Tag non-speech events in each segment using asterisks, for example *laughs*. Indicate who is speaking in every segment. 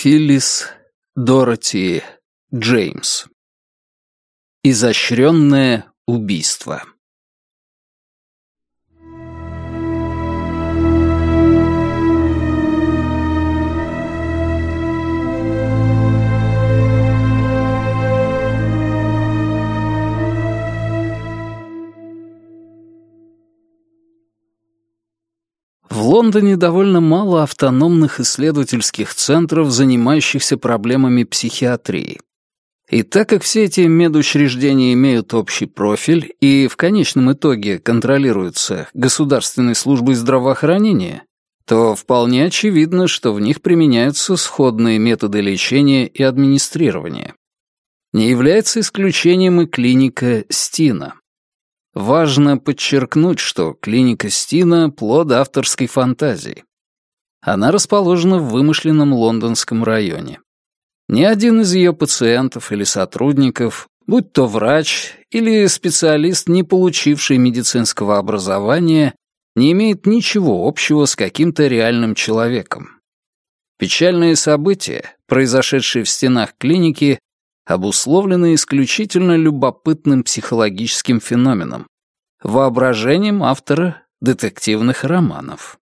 Speaker 1: Филлис Дороти Джеймс. Изощренное убийство Лондоне довольно мало автономных исследовательских центров, занимающихся проблемами психиатрии. И так как все эти медучреждения имеют общий профиль и в конечном итоге контролируются Государственной службой здравоохранения, то вполне очевидно, что в них применяются сходные методы лечения и администрирования. Не является исключением и клиника Стина. Важно подчеркнуть, что клиника Стина — плод авторской фантазии. Она расположена в вымышленном лондонском районе. Ни один из ее пациентов или сотрудников, будь то врач или специалист, не получивший медицинского образования, не имеет ничего общего с каким-то реальным человеком. Печальные события, произошедшие в стенах клиники, обусловлены исключительно любопытным психологическим феноменом — воображением автора детективных романов.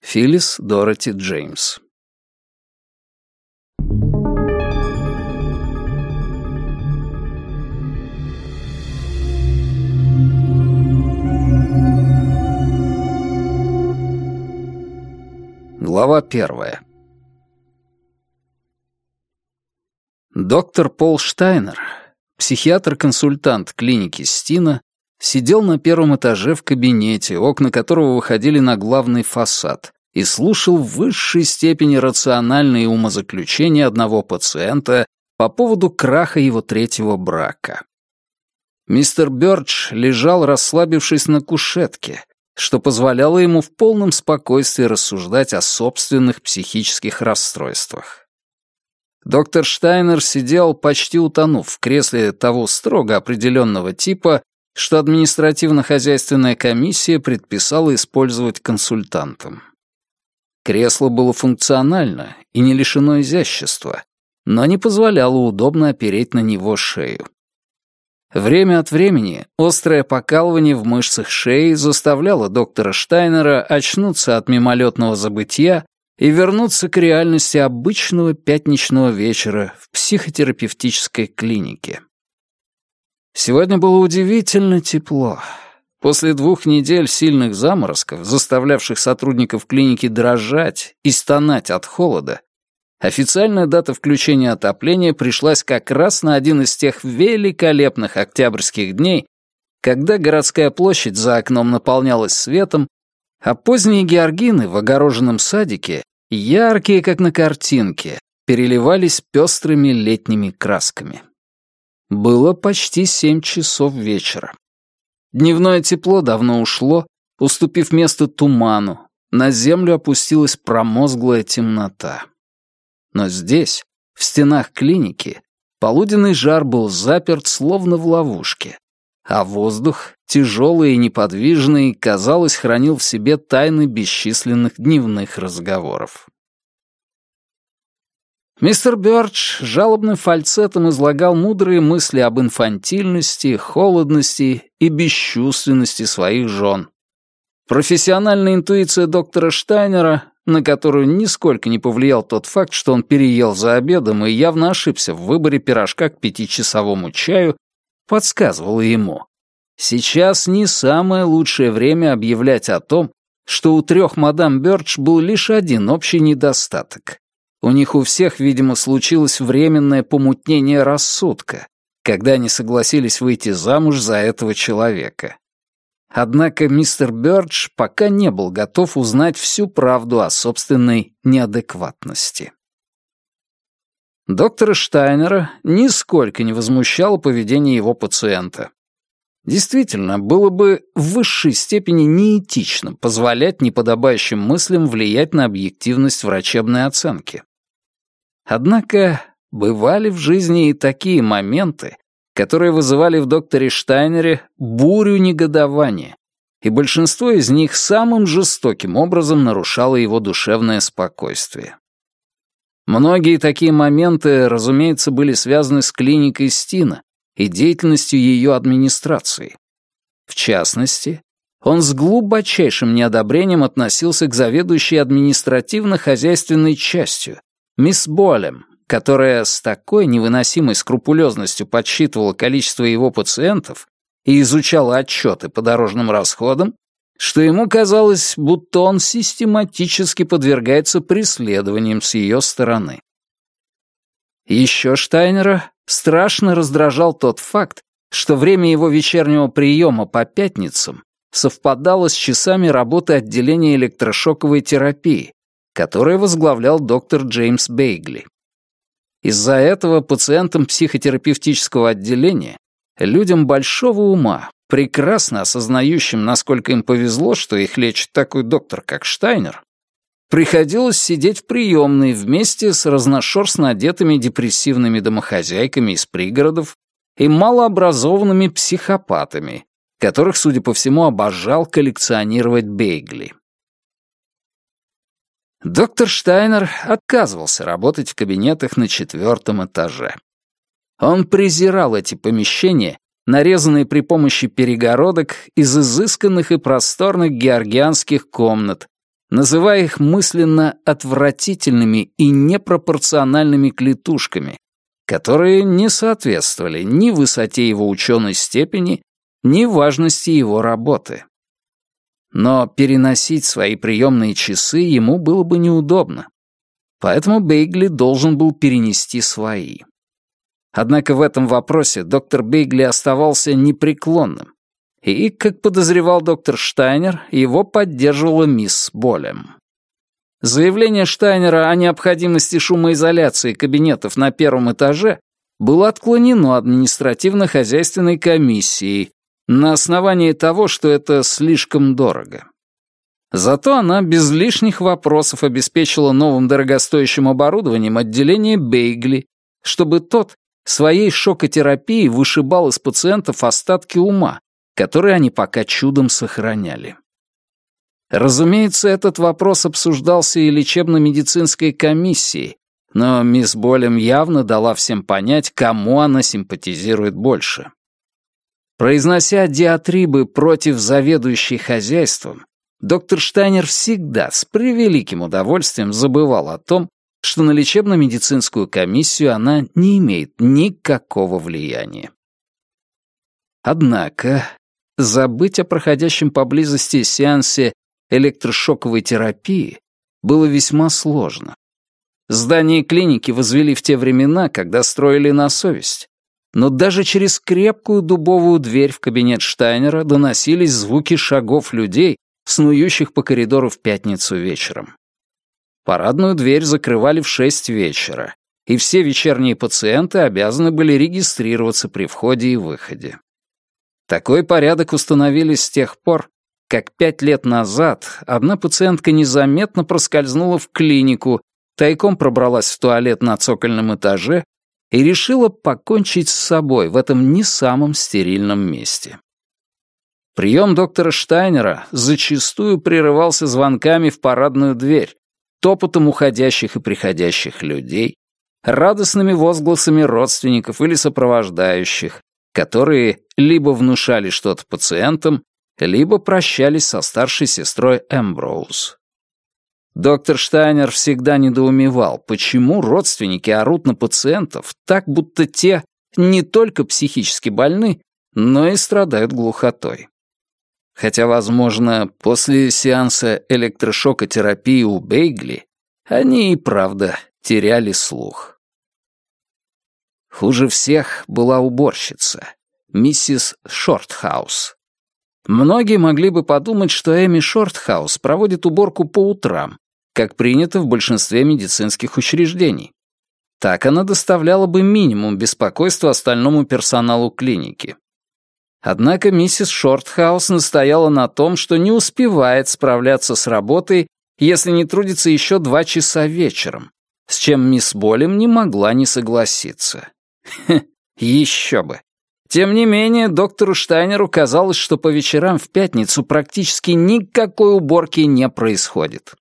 Speaker 1: Филлис Дороти Джеймс Глава первая Доктор Пол Штайнер, психиатр-консультант клиники Стина, сидел на первом этаже в кабинете, окна которого выходили на главный фасад, и слушал в высшей степени рациональные умозаключения одного пациента по поводу краха его третьего брака. Мистер Бёрдж лежал, расслабившись на кушетке, что позволяло ему в полном спокойствии рассуждать о собственных психических расстройствах. Доктор Штайнер сидел, почти утонув в кресле того строго определенного типа, что административно-хозяйственная комиссия предписала использовать консультантам. Кресло было функционально и не лишено изящества, но не позволяло удобно опереть на него шею. Время от времени острое покалывание в мышцах шеи заставляло доктора Штайнера очнуться от мимолетного забытия и вернуться к реальности обычного пятничного вечера в психотерапевтической клинике. Сегодня было удивительно тепло. После двух недель сильных заморозков, заставлявших сотрудников клиники дрожать и стонать от холода, официальная дата включения отопления пришлась как раз на один из тех великолепных октябрьских дней, когда городская площадь за окном наполнялась светом, а поздние георгины в огороженном садике, яркие, как на картинке, переливались пестрыми летними красками. Было почти семь часов вечера. Дневное тепло давно ушло, уступив место туману, на землю опустилась промозглая темнота. Но здесь, в стенах клиники, полуденный жар был заперт словно в ловушке, а воздух, тяжелый и неподвижный, казалось, хранил в себе тайны бесчисленных дневных разговоров. Мистер Бёрдж жалобным фальцетом излагал мудрые мысли об инфантильности, холодности и бесчувственности своих жен. Профессиональная интуиция доктора Штайнера, на которую нисколько не повлиял тот факт, что он переел за обедом и явно ошибся в выборе пирожка к пятичасовому чаю, подсказывала ему. Сейчас не самое лучшее время объявлять о том, что у трех мадам Бёрдж был лишь один общий недостаток. У них у всех, видимо, случилось временное помутнение рассудка, когда они согласились выйти замуж за этого человека. Однако мистер Бёрдж пока не был готов узнать всю правду о собственной неадекватности. Доктора Штайнера нисколько не возмущало поведение его пациента. Действительно, было бы в высшей степени неэтично позволять неподобающим мыслям влиять на объективность врачебной оценки. Однако бывали в жизни и такие моменты, которые вызывали в докторе Штайнере бурю негодования, и большинство из них самым жестоким образом нарушало его душевное спокойствие. Многие такие моменты, разумеется, были связаны с клиникой Стина и деятельностью ее администрации. В частности, он с глубочайшим неодобрением относился к заведующей административно-хозяйственной частью, мисс Болем, которая с такой невыносимой скрупулезностью подсчитывала количество его пациентов и изучала отчеты по дорожным расходам, что ему казалось, будто он систематически подвергается преследованиям с ее стороны. Еще Штайнера страшно раздражал тот факт, что время его вечернего приема по пятницам совпадало с часами работы отделения электрошоковой терапии, которое возглавлял доктор Джеймс Бейгли. Из-за этого пациентам психотерапевтического отделения, людям большого ума, прекрасно осознающим, насколько им повезло, что их лечит такой доктор, как Штайнер, приходилось сидеть в приемной вместе с разношерстно одетыми депрессивными домохозяйками из пригородов и малообразованными психопатами, которых, судя по всему, обожал коллекционировать бейгли. Доктор Штайнер отказывался работать в кабинетах на четвертом этаже. Он презирал эти помещения, нарезанные при помощи перегородок из изысканных и просторных георгианских комнат, называя их мысленно отвратительными и непропорциональными клетушками, которые не соответствовали ни высоте его ученой степени, ни важности его работы. Но переносить свои приемные часы ему было бы неудобно. Поэтому Бейгли должен был перенести свои. Однако в этом вопросе доктор Бейгли оставался непреклонным. И, как подозревал доктор Штайнер, его поддерживала мисс Болем. Заявление Штайнера о необходимости шумоизоляции кабинетов на первом этаже было отклонено административно-хозяйственной комиссией на основании того, что это слишком дорого. Зато она без лишних вопросов обеспечила новым дорогостоящим оборудованием отделение Бейгли, чтобы тот своей шокотерапией вышибал из пациентов остатки ума, которые они пока чудом сохраняли. Разумеется, этот вопрос обсуждался и лечебно-медицинской комиссией, но мисс Болем явно дала всем понять, кому она симпатизирует больше. Произнося диатрибы против заведующей хозяйством, доктор Штайнер всегда с превеликим удовольствием забывал о том, что на лечебно-медицинскую комиссию она не имеет никакого влияния. Однако забыть о проходящем поблизости сеансе электрошоковой терапии было весьма сложно. Здание клиники возвели в те времена, когда строили на совесть. Но даже через крепкую дубовую дверь в кабинет Штайнера доносились звуки шагов людей, снующих по коридору в пятницу вечером. Парадную дверь закрывали в шесть вечера, и все вечерние пациенты обязаны были регистрироваться при входе и выходе. Такой порядок установили с тех пор, как пять лет назад одна пациентка незаметно проскользнула в клинику, тайком пробралась в туалет на цокольном этаже и решила покончить с собой в этом не самом стерильном месте. Прием доктора Штайнера зачастую прерывался звонками в парадную дверь, топотом уходящих и приходящих людей, радостными возгласами родственников или сопровождающих, которые либо внушали что-то пациентам, либо прощались со старшей сестрой Эмброуз. Доктор Штайнер всегда недоумевал, почему родственники орут на пациентов так, будто те не только психически больны, но и страдают глухотой. Хотя, возможно, после сеанса электрошокотерапии у Бейгли они и правда теряли слух. Хуже всех была уборщица, миссис Шортхаус. Многие могли бы подумать, что Эми Шортхаус проводит уборку по утрам, как принято в большинстве медицинских учреждений. Так она доставляла бы минимум беспокойства остальному персоналу клиники. Однако миссис Шортхаус настояла на том, что не успевает справляться с работой, если не трудится еще два часа вечером, с чем мисс Болем не могла не согласиться. *laughs* Хе, еще бы. Тем не менее, доктору Штайнеру казалось, что по вечерам в пятницу практически никакой уборки не происходит.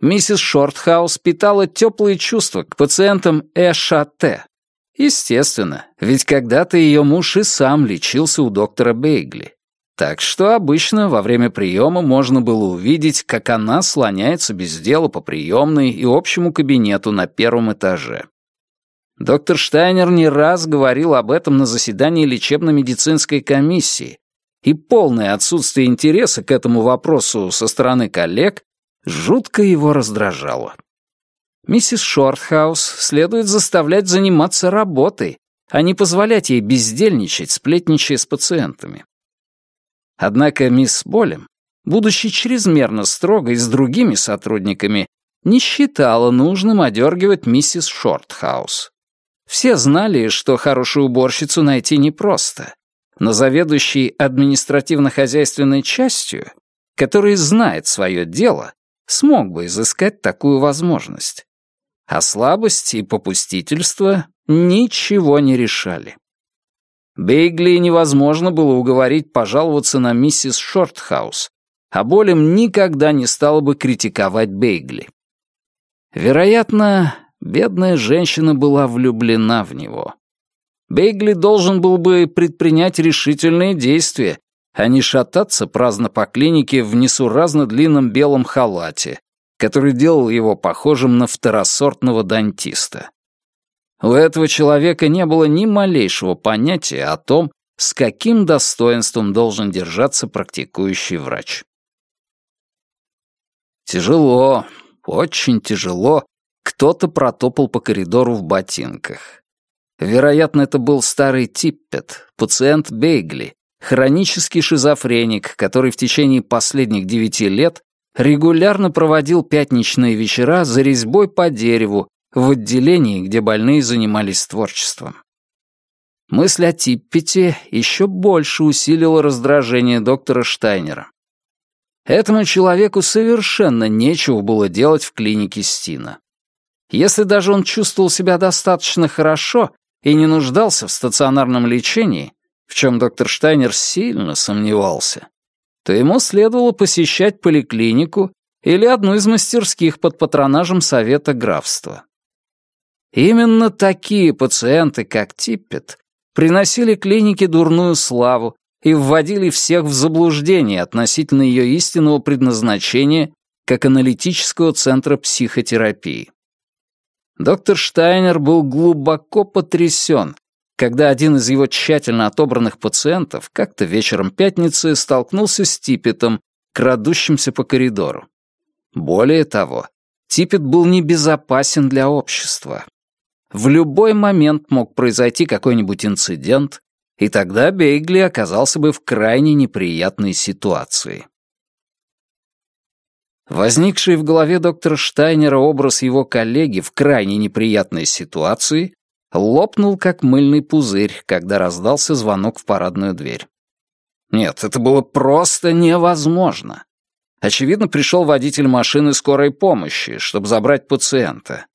Speaker 1: Миссис Шортхаус питала теплые чувства к пациентам ЭШТ. Естественно, ведь когда-то ее муж и сам лечился у доктора Бейгли. Так что обычно во время приема можно было увидеть, как она слоняется без дела по приемной и общему кабинету на первом этаже. Доктор Штайнер не раз говорил об этом на заседании лечебно-медицинской комиссии, и полное отсутствие интереса к этому вопросу со стороны коллег жутко его раздражало. Миссис Шортхаус следует заставлять заниматься работой, а не позволять ей бездельничать, сплетничая с пациентами. Однако мисс Болем, будучи чрезмерно строгой с другими сотрудниками, не считала нужным одергивать миссис Шортхаус. Все знали, что хорошую уборщицу найти непросто, но заведующий административно-хозяйственной частью, который знает свое дело, смог бы изыскать такую возможность. А слабость и попустительство ничего не решали. Бейгли невозможно было уговорить пожаловаться на миссис Шортхаус, а Болем никогда не стала бы критиковать Бейгли. Вероятно, бедная женщина была влюблена в него. Бейгли должен был бы предпринять решительные действия, а не шататься праздно по клинике в несуразно длинном белом халате, который делал его похожим на второсортного дантиста. У этого человека не было ни малейшего понятия о том, с каким достоинством должен держаться практикующий врач. Тяжело, очень тяжело, кто-то протопал по коридору в ботинках. Вероятно, это был старый Типпет, пациент Бейгли, хронический шизофреник, который в течение последних девяти лет регулярно проводил пятничные вечера за резьбой по дереву в отделении, где больные занимались творчеством. Мысль о Типпете еще больше усилила раздражение доктора Штайнера. Этому человеку совершенно нечего было делать в клинике Стина. Если даже он чувствовал себя достаточно хорошо и не нуждался в стационарном лечении, в чем доктор Штайнер сильно сомневался, то ему следовало посещать поликлинику или одну из мастерских под патронажем Совета графства. Именно такие пациенты, как Типпет, приносили клинике дурную славу и вводили всех в заблуждение относительно ее истинного предназначения как аналитического центра психотерапии. Доктор Штайнер был глубоко потрясен, когда один из его тщательно отобранных пациентов как-то вечером пятницы столкнулся с Типпетом, крадущимся по коридору. Более того, Типпет был небезопасен для общества. В любой момент мог произойти какой-нибудь инцидент, и тогда Бейгли оказался бы в крайне неприятной ситуации. Возникший в голове доктора Штайнера образ его коллеги в крайне неприятной ситуации лопнул, как мыльный пузырь, когда раздался звонок в парадную дверь. Нет, это было просто невозможно. Очевидно, пришел водитель машины скорой помощи, чтобы забрать пациента.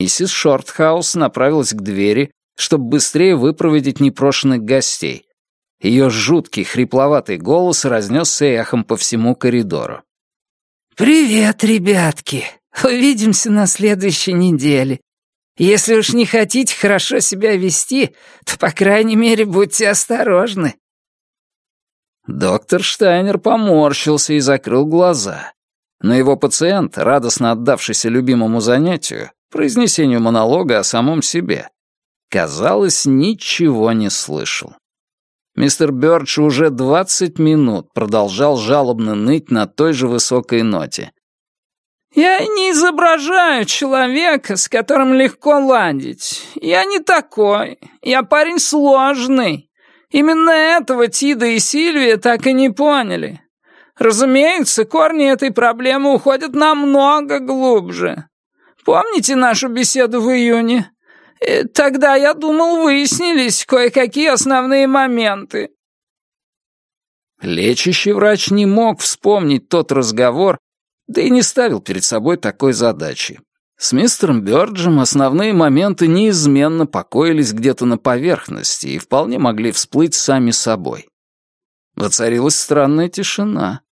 Speaker 1: Миссис Шортхаус направилась к двери, чтобы быстрее выпроводить непрошенных гостей. Ее жуткий хрипловатый голос разнесся эхом по всему коридору. «Привет, ребятки! Увидимся на следующей неделе. Если уж не хотите хорошо себя вести, то, по крайней мере, будьте осторожны». Доктор Штайнер поморщился и закрыл глаза. Но его пациент, радостно отдавшийся любимому занятию, произнесению монолога о самом себе, казалось, ничего не слышал. Мистер Бёрдж уже двадцать минут продолжал жалобно ныть на той же высокой ноте. «Я не изображаю человека, с которым легко ладить. Я не такой. Я парень сложный. Именно этого Тида и Сильвия так и не поняли. Разумеется, корни этой проблемы уходят намного глубже. Помните нашу беседу в июне? Э, тогда, я думал, выяснились кое-какие основные моменты». Лечащий врач не мог вспомнить тот разговор, да и не ставил перед собой такой задачи. С мистером Бёрджем основные моменты неизменно покоились где-то на поверхности и вполне могли всплыть сами собой. Воцарилась странная тишина.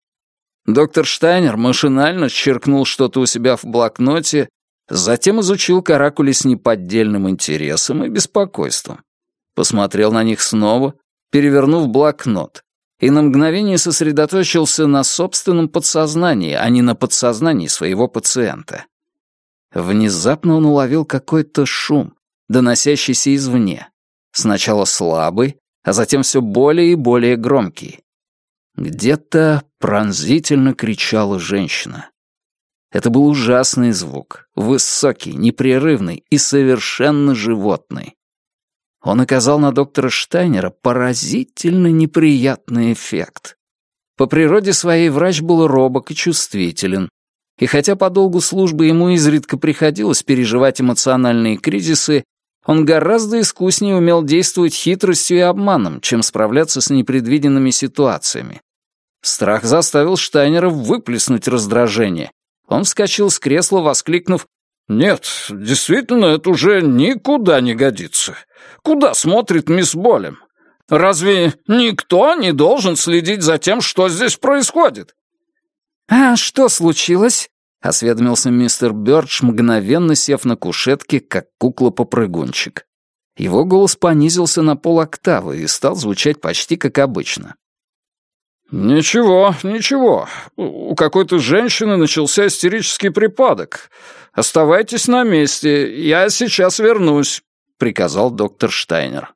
Speaker 1: Доктор Штайнер машинально черкнул что-то у себя в блокноте, затем изучил каракули с неподдельным интересом и беспокойством. Посмотрел на них снова, перевернув блокнот, и на мгновение сосредоточился на собственном подсознании, а не на подсознании своего пациента. Внезапно он уловил какой-то шум, доносящийся извне. Сначала слабый, а затем все более и более громкий. Где-то пронзительно кричала женщина. Это был ужасный звук, высокий, непрерывный и совершенно животный. Он оказал на доктора Штайнера поразительно неприятный эффект. По природе своей врач был робок и чувствителен, и хотя по долгу службы ему изредка приходилось переживать эмоциональные кризисы, он гораздо искуснее умел действовать хитростью и обманом, чем справляться с непредвиденными ситуациями. Страх заставил Штайнера выплеснуть раздражение. Он вскочил с кресла, воскликнув «Нет, действительно, это уже никуда не годится. Куда смотрит мисс Болем? Разве никто не должен следить за тем, что здесь происходит?»
Speaker 2: «А что случилось?» — осведомился мистер Бёрдж, мгновенно сев на кушетке, как кукла-попрыгунчик. Его голос понизился на полоктавы и стал звучать почти как обычно.
Speaker 3: «Ничего, ничего. У какой-то женщины начался истерический припадок. Оставайтесь на месте, я сейчас вернусь», — приказал доктор Штайнер.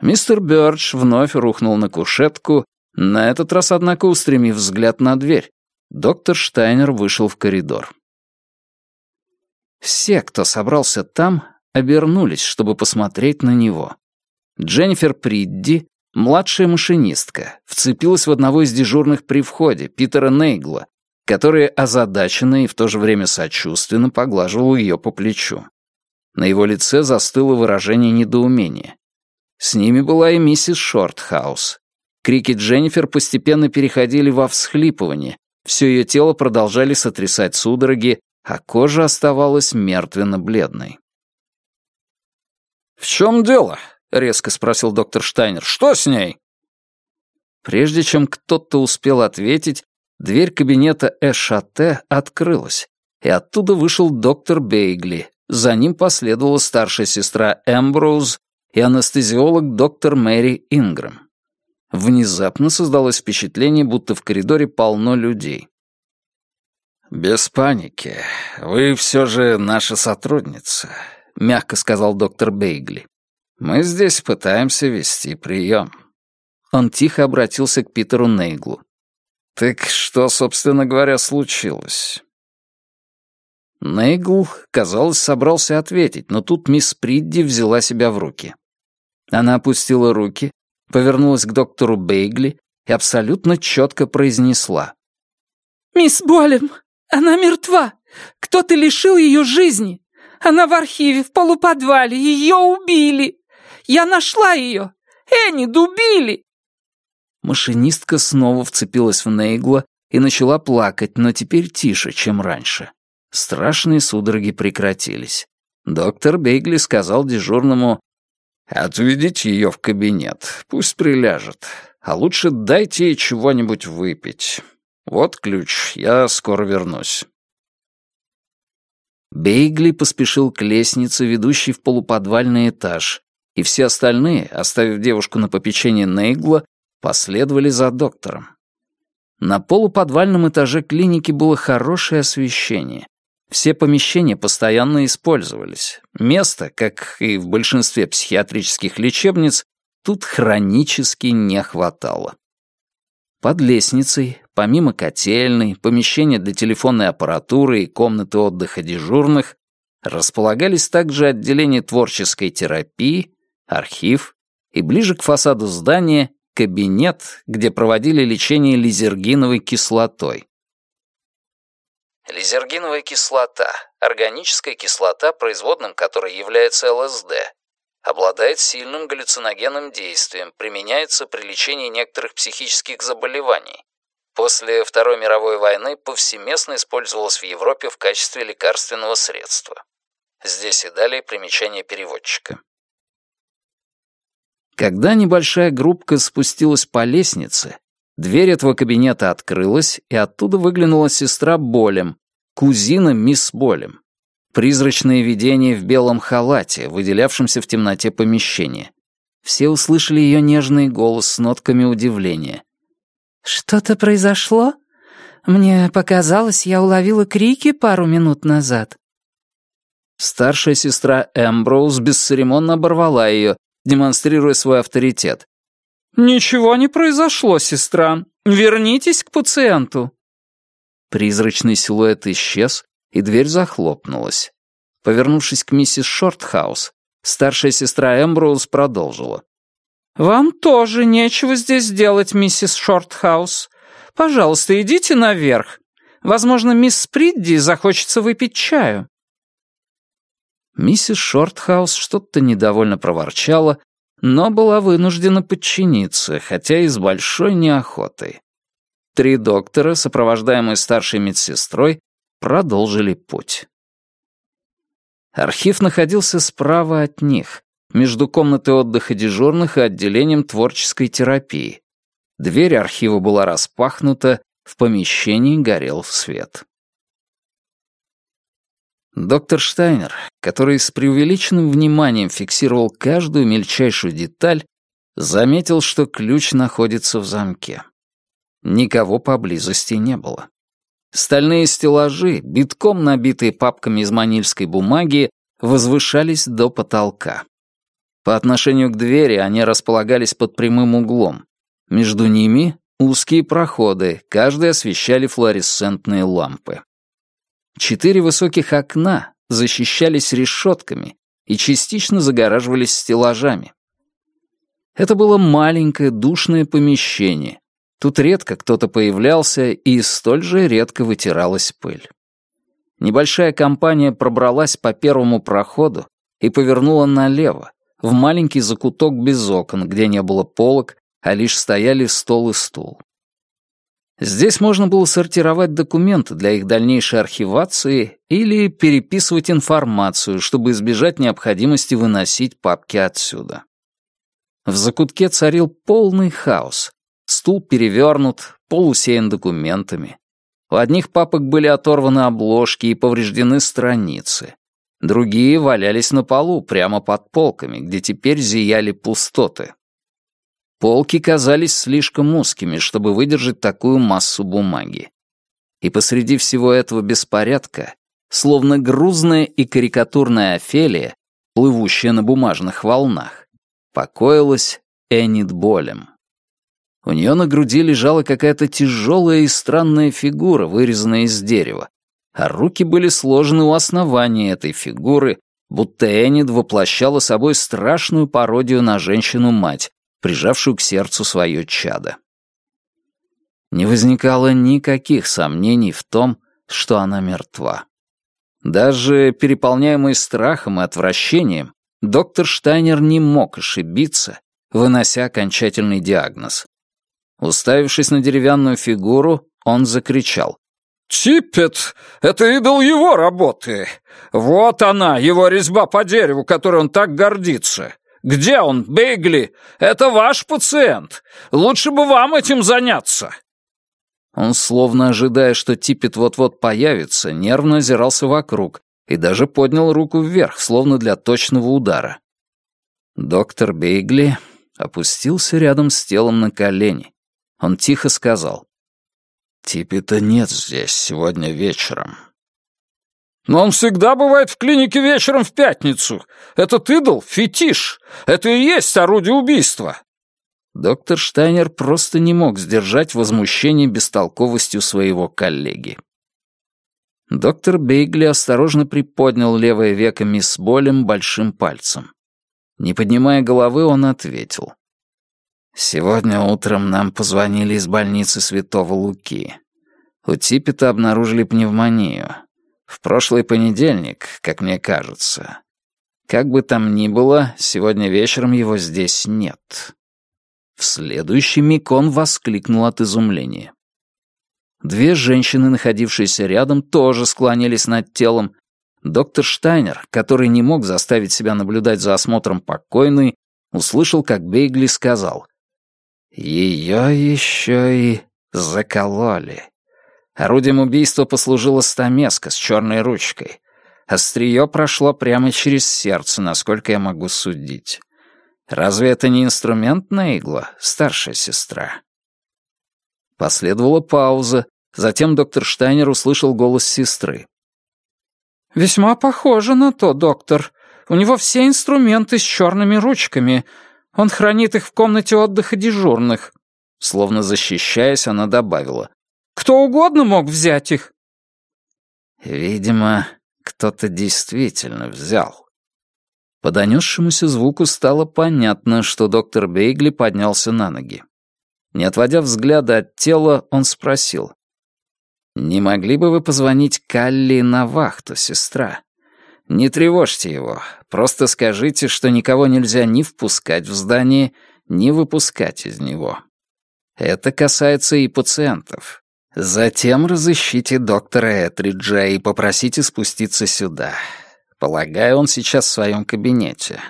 Speaker 1: Мистер Бёрдж вновь рухнул на кушетку, на этот раз, однако, устремив взгляд на дверь. Доктор Штайнер вышел в коридор. Все, кто собрался там, обернулись, чтобы посмотреть на него. Дженнифер Придди, Младшая машинистка вцепилась в одного из дежурных при входе, Питера Нейгла, который озадаченно и в то же время сочувственно поглаживал ее по плечу. На его лице застыло выражение недоумения. С ними была и миссис Шортхаус. Крики Дженнифер постепенно переходили во всхлипывание, все ее тело продолжали сотрясать судороги, а кожа оставалась мертвенно-бледной.
Speaker 3: «В чем дело?» — резко спросил доктор Штайнер. «Что с ней?»
Speaker 1: Прежде чем кто-то успел ответить, дверь кабинета Эшате открылась, и оттуда вышел доктор Бейгли. За ним последовала старшая сестра Эмброуз и анестезиолог доктор Мэри Ингрэм. Внезапно создалось впечатление, будто в коридоре полно людей.
Speaker 4: «Без паники. Вы все же наша сотрудница», — мягко сказал доктор Бейгли. Мы здесь пытаемся вести прием».
Speaker 1: Он тихо обратился к Питеру Нейглу.
Speaker 4: «Так что, собственно говоря, случилось?»
Speaker 1: Нейгл, казалось, собрался ответить, но тут мисс Придди взяла себя в руки. Она опустила руки, повернулась к доктору Бейгли и абсолютно четко произнесла.
Speaker 2: «Мисс Болем, она мертва. Кто-то лишил ее жизни. Она в архиве, в полуподвале. Ее убили!» Я нашла ее! Энни, дубили!»
Speaker 1: Машинистка снова вцепилась в Нейгла и начала плакать, но теперь тише, чем раньше. Страшные судороги прекратились. Доктор Бейгли сказал дежурному «Отведите ее в кабинет, пусть приляжет, а лучше дайте ей чего-нибудь выпить. Вот ключ, я скоро вернусь». Бейгли поспешил к лестнице, ведущей в полуподвальный этаж, и все остальные, оставив девушку на попечение Нейгла, последовали за доктором. На полуподвальном этаже клиники было хорошее освещение. Все помещения постоянно использовались. Места, как и в большинстве психиатрических лечебниц, тут хронически не хватало. Под лестницей, помимо котельной, помещения для телефонной аппаратуры и комнаты отдыха дежурных, располагались также отделения творческой терапии, архив и ближе к фасаду здания кабинет, где проводили лечение лизергиновой кислотой. Лизергиновая кислота – органическая кислота, производным которой является ЛСД, обладает сильным галлюциногенным действием, применяется при лечении некоторых психических заболеваний. После Второй мировой войны повсеместно использовалась в Европе в качестве лекарственного средства. Здесь и далее примечание переводчика. Когда небольшая группка спустилась по лестнице,
Speaker 2: Дверь этого кабинета открылась, и оттуда выглянула сестра Болем, кузина мисс Болем. Призрачное видение в белом халате, выделявшемся в темноте помещения. Все услышали ее нежный голос с нотками удивления.
Speaker 5: «Что-то произошло? Мне показалось, я уловила крики пару минут назад».
Speaker 2: Старшая сестра Эмброуз бесцеремонно оборвала ее, демонстрируя свой авторитет.
Speaker 5: «Ничего не произошло, сестра. Вернитесь к пациенту».
Speaker 2: Призрачный силуэт исчез, и дверь захлопнулась. Повернувшись к миссис Шортхаус, старшая сестра Эмброуз продолжила.
Speaker 5: «Вам тоже нечего здесь делать, миссис Шортхаус. Пожалуйста, идите наверх. Возможно, мисс Спридди захочется выпить чаю».
Speaker 2: Миссис Шортхаус что-то недовольно проворчала, но была вынуждена подчиниться, хотя и с большой неохотой. Три доктора, сопровождаемые старшей медсестрой, продолжили путь. Архив находился справа от них, между комнатой отдыха дежурных и отделением творческой терапии. Дверь архива была распахнута, в помещении горел свет. Доктор Штайнер, который с преувеличенным вниманием фиксировал каждую мельчайшую деталь, заметил, что ключ находится в замке. Никого поблизости не было. Стальные стеллажи, битком набитые папками из манильской бумаги, возвышались до потолка. По отношению к двери они располагались под прямым углом. Между ними узкие проходы, каждый освещали флуоресцентные лампы. Четыре высоких окна защищались решетками и частично загораживались стеллажами. Это было маленькое душное помещение. Тут редко кто-то появлялся, и столь же редко вытиралась пыль. Небольшая компания пробралась по первому проходу и повернула налево, в маленький закуток без окон, где не было полок, а лишь стояли стол и стул. Здесь можно было сортировать документы для их дальнейшей архивации или переписывать информацию, чтобы избежать необходимости выносить папки отсюда. В закутке царил полный хаос. Стул перевернут, пол усеян документами. У одних папок были оторваны обложки и повреждены страницы. Другие валялись на полу, прямо под полками, где теперь зияли пустоты. Полки казались слишком узкими, чтобы выдержать такую массу бумаги. И посреди всего этого беспорядка, словно грузная и карикатурная Офелия, плывущая на бумажных волнах, покоилась Энит Болем. У нее на груди лежала какая-то тяжелая и странная фигура, вырезанная из дерева, а руки были сложены у основания этой фигуры, будто Энид воплощала собой страшную пародию на женщину-мать, прижавшую к сердцу свое чадо. Не возникало никаких сомнений в том, что она мертва. Даже переполняемый страхом и отвращением, доктор Штайнер не мог ошибиться, вынося окончательный диагноз. Уставившись на деревянную фигуру, он закричал.
Speaker 3: «Типпет — это идол его работы. Вот она, его резьба по дереву, которой он так гордится. Где он, Бейгли? Это ваш пациент. Лучше бы вам этим заняться».
Speaker 2: Он, словно ожидая, что Типпет вот-вот появится, нервно озирался вокруг и даже поднял руку вверх, словно для точного удара. Доктор Бейгли опустился рядом с телом на колени. Он тихо сказал. «Типпета нет здесь сегодня вечером.
Speaker 3: Но он всегда бывает в клинике вечером в пятницу. Этот идол — фетиш. Это и есть орудие убийства».
Speaker 2: Доктор Штайнер просто не мог сдержать возмущение бестолковостью своего коллеги. Доктор Бейгли осторожно приподнял левое веко мисс Болем большим пальцем. Не поднимая головы, он ответил. «Сегодня утром нам позвонили из больницы Святого Луки. У Типпета обнаружили пневмонию. В прошлый понедельник, как мне кажется. Как бы там ни было, сегодня вечером его здесь нет. В следующий миг он воскликнул от изумления. Две женщины, находившиеся рядом, тоже склонились над телом. Доктор Штайнер, который не мог заставить себя наблюдать за осмотром покойной, услышал, как Бейгли сказал. Ее еще и закололи. Орудием убийства послужила стамеска с черной ручкой. Острие прошло прямо через сердце, насколько я могу судить. Разве это не инструментная игла, старшая сестра? Последовала пауза, затем доктор Штайнер услышал голос сестры.
Speaker 5: «Весьма похоже на то, доктор. У него все инструменты с черными ручками. Он хранит их в комнате отдыха дежурных».
Speaker 2: Словно защищаясь, она добавила.
Speaker 5: «Кто угодно мог взять их».
Speaker 2: Видимо, кто-то действительно взял. По донесшемуся звуку стало понятно, что доктор Бейгли поднялся на ноги. Не отводя взгляда от тела, он спросил. «Не могли бы вы позвонить Калли на вахту, сестра? Не тревожьте его, просто скажите, что никого нельзя ни впускать в здание, ни выпускать из него. Это касается и пациентов. Затем разыщите доктора Этриджа и попросите спуститься сюда. Полагаю, он сейчас в своем кабинете».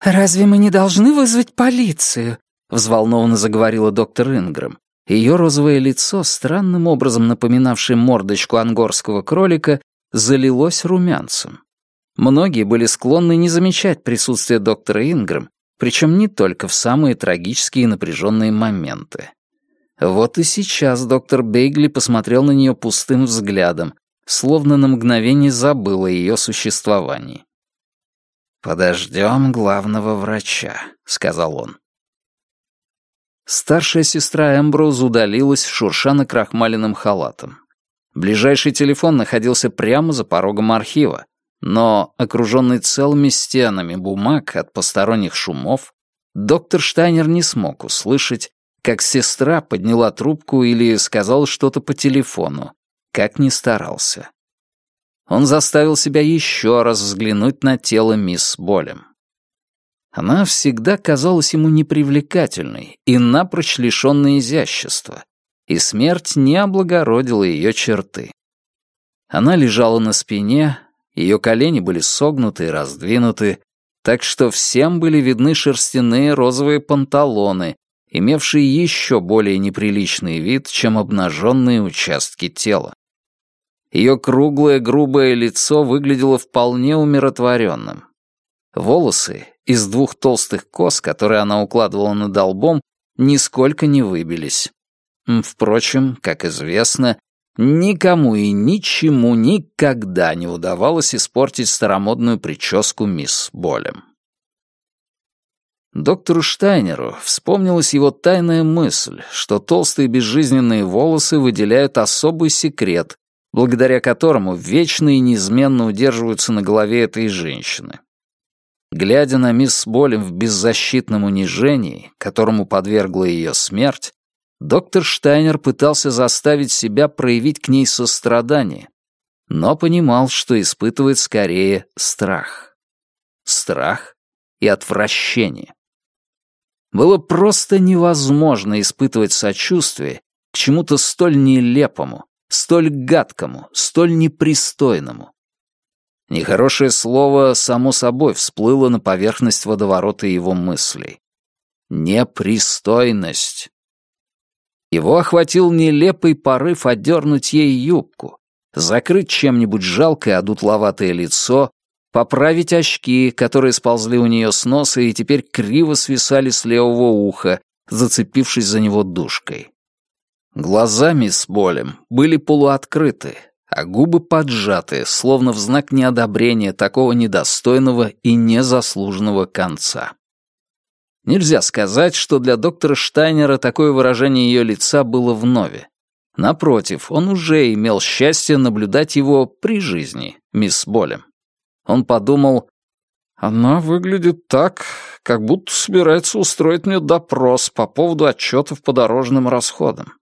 Speaker 5: «Разве мы не должны вызвать полицию?»
Speaker 2: — взволнованно заговорила доктор Ингрэм. Ее розовое лицо, странным образом напоминавшее мордочку ангорского кролика, залилось румянцем. Многие были склонны не замечать присутствие доктора Ингрэм, причем не только в самые трагические и напряженные моменты. Вот и сейчас доктор Бейгли посмотрел на нее пустым взглядом, словно на мгновение забыл о ее существовании. «Подождем главного врача», — сказал он. Старшая сестра Эмброуз удалилась, шурша накрахмаленным халатом. Ближайший телефон находился прямо за порогом архива, но, окруженный целыми стенами бумаг от посторонних шумов, доктор Штайнер не смог услышать, как сестра подняла трубку или сказала что-то по телефону, как ни старался. Он заставил себя еще раз взглянуть на тело мисс Болем. Она всегда казалась ему непривлекательной и напрочь лишенной изящества, и смерть не облагородила ее черты. Она лежала на спине, ее колени были согнуты и раздвинуты, так что всем были видны шерстяные розовые панталоны, имевшие еще более неприличный вид, чем обнаженные участки тела. Ее круглое грубое лицо выглядело вполне умиротворенным. Волосы из двух толстых кос, которые она укладывала над долбом, нисколько не выбились. Впрочем, как известно, никому и ничему никогда не удавалось испортить старомодную прическу мисс Болем. Доктору Штайнеру вспомнилась его тайная мысль, что толстые безжизненные волосы выделяют особый секрет, благодаря которому вечно и неизменно удерживаются на голове этой женщины. Глядя на мисс Болем в беззащитном унижении, которому подвергла ее смерть, доктор Штайнер пытался заставить себя проявить к ней сострадание, но понимал, что испытывает скорее страх. Страх и отвращение. Было просто невозможно испытывать сочувствие к чему-то столь нелепому, столь гадкому, столь непристойному. Нехорошее слово само собой всплыло на поверхность водоворота его мыслей. Непристойность. Его охватил нелепый порыв отдернуть ей юбку, закрыть чем-нибудь жалкое одутловатое лицо, поправить очки, которые сползли у нее с носа и теперь криво свисали с левого уха, зацепившись за него душкой. Глазами с болем были полуоткрыты, а губы поджаты, словно в знак неодобрения такого недостойного и незаслуженного конца. Нельзя сказать, что для доктора Штайнера такое выражение ее лица было вновь. Напротив, он уже имел счастье наблюдать его при жизни, мисс Болем. Он подумал, «Она выглядит так, как будто собирается устроить мне допрос по поводу отчетов по дорожным расходам».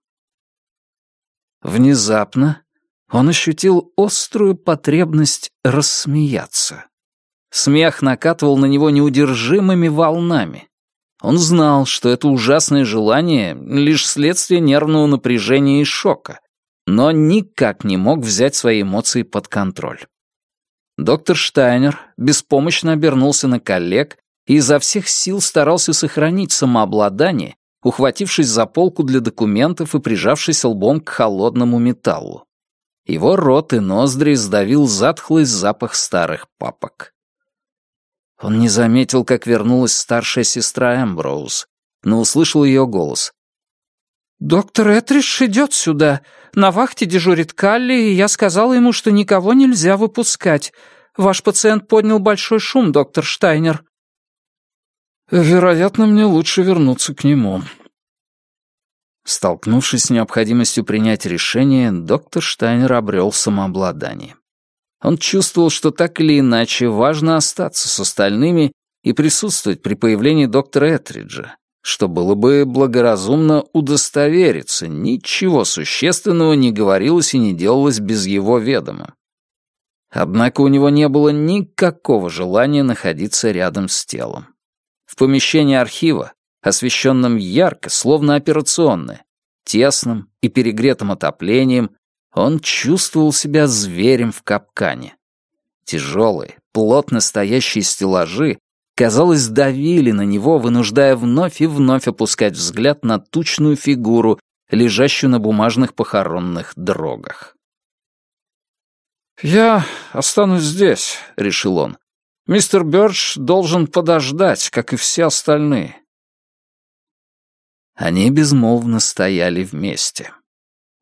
Speaker 2: Внезапно он ощутил острую потребность рассмеяться. Смех накатывал на него неудержимыми волнами. Он знал, что это ужасное желание — лишь следствие нервного напряжения и шока, но никак не мог взять свои эмоции под контроль. Доктор Штайнер беспомощно обернулся на коллег и изо всех сил старался сохранить самообладание, ухватившись за полку для документов и прижавшись лбом к холодному металлу. Его рот и ноздри сдавил затхлый запах старых папок. Он не заметил, как вернулась старшая сестра Эмброуз, но услышал ее голос. «Доктор Этриш идет сюда. На вахте дежурит Калли, и я сказала ему, что никого нельзя выпускать. Ваш пациент поднял большой шум, доктор Штайнер».
Speaker 3: «Вероятно, мне лучше вернуться к нему».
Speaker 2: Столкнувшись с необходимостью принять решение, доктор Штайнер обрел самообладание. Он чувствовал, что так или иначе важно остаться с остальными и присутствовать при появлении доктора Этриджа, что было бы благоразумно удостовериться, ничего существенного не говорилось и не делалось без его ведома. Однако у него не было никакого желания находиться рядом с телом. В помещении архива, освещенном ярко, словно операционное, тесным и перегретым отоплением, он чувствовал себя зверем в капкане. Тяжелые, плотно стоящие стеллажи, казалось, давили на него, вынуждая вновь и вновь опускать взгляд на тучную фигуру, лежащую на бумажных похоронных дрогах.
Speaker 3: «Я останусь здесь», — решил он. «Мистер Бёрдж должен подождать, как и все остальные».
Speaker 2: Они безмолвно стояли вместе.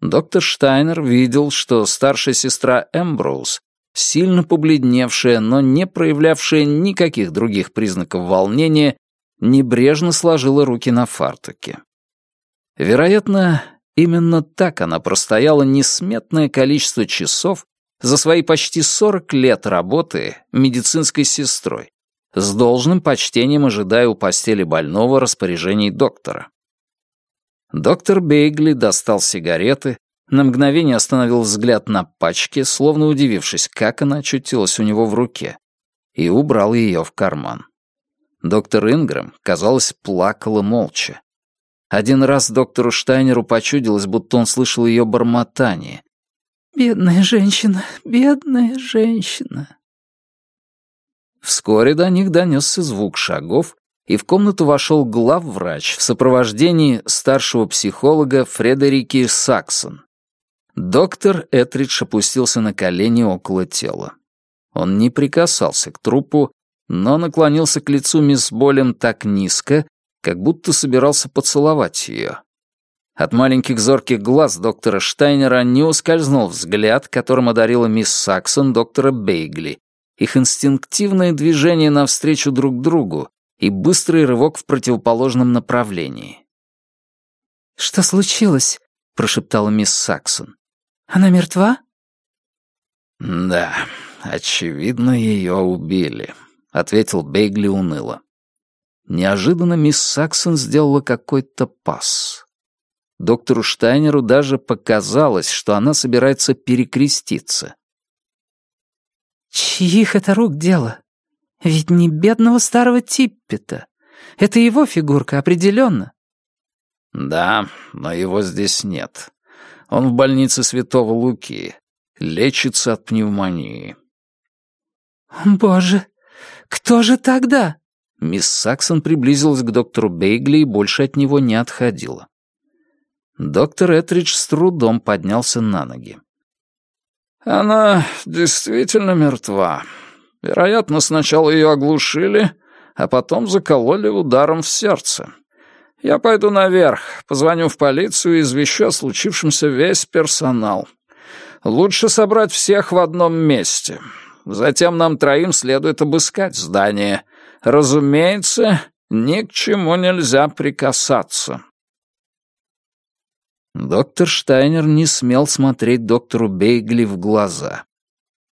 Speaker 2: Доктор Штайнер видел, что старшая сестра Эмброуз, сильно побледневшая, но не проявлявшая никаких других признаков волнения, небрежно сложила руки на фартуке. Вероятно, именно так она простояла несметное количество часов, за свои почти 40 лет работы медицинской сестрой, с должным почтением ожидая у постели больного распоряжений доктора. Доктор Бейгли достал сигареты, на мгновение остановил взгляд на пачке, словно удивившись, как она очутилась у него в руке, и убрал ее в карман. Доктор Ингрэм, казалось, плакала молча. Один раз доктору Штайнеру почудилось, будто он слышал ее бормотание,
Speaker 5: Бедная женщина, бедная женщина.
Speaker 2: Вскоре до них донесся звук шагов, и в комнату вошел главврач в сопровождении старшего психолога Фредерики Саксон. Доктор Этридж опустился на колени около тела. Он не прикасался к трупу, но наклонился к лицу мисс Болем так низко, как будто собирался поцеловать ее. От маленьких зорких глаз доктора Штайнера не ускользнул взгляд, которым одарила мисс Саксон доктора Бейгли. Их инстинктивное движение навстречу друг другу и быстрый рывок в противоположном направлении.
Speaker 5: «Что случилось?» — прошептала мисс Саксон. «Она мертва?»
Speaker 2: «Да, очевидно, ее убили», — ответил Бейгли уныло. Неожиданно мисс Саксон сделала какой-то пас. Доктору Штайнеру даже показалось, что она собирается перекреститься.
Speaker 5: «Чьих это рук дело? Ведь не бедного старого Типпета. Это его фигурка, определенно».
Speaker 2: «Да, но его здесь нет. Он в больнице Святого Луки. Лечится от пневмонии».
Speaker 5: «Боже, кто же тогда?»
Speaker 2: Мисс Саксон приблизилась к доктору Бейгли и больше от него не отходила. Доктор Этридж с трудом поднялся на ноги.
Speaker 3: «Она действительно мертва. Вероятно, сначала ее оглушили, а потом закололи ударом в сердце. Я пойду наверх, позвоню в полицию и извещу о случившемся весь персонал. Лучше собрать всех в одном месте. Затем нам троим следует обыскать здание. Разумеется, ни к чему нельзя прикасаться».
Speaker 2: Доктор Штайнер не смел смотреть доктору Бейгли в глаза.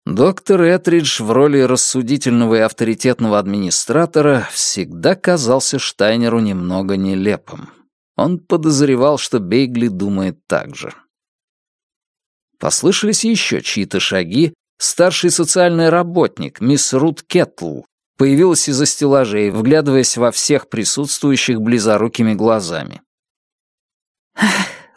Speaker 2: Доктор Этридж в роли рассудительного и авторитетного администратора всегда казался Штайнеру немного нелепым. Он подозревал, что Бейгли думает так же. Послышались еще чьи-то шаги. Старший социальный работник, мисс Рут Кеттл, появилась из-за стеллажей, вглядываясь во всех присутствующих близорукими глазами.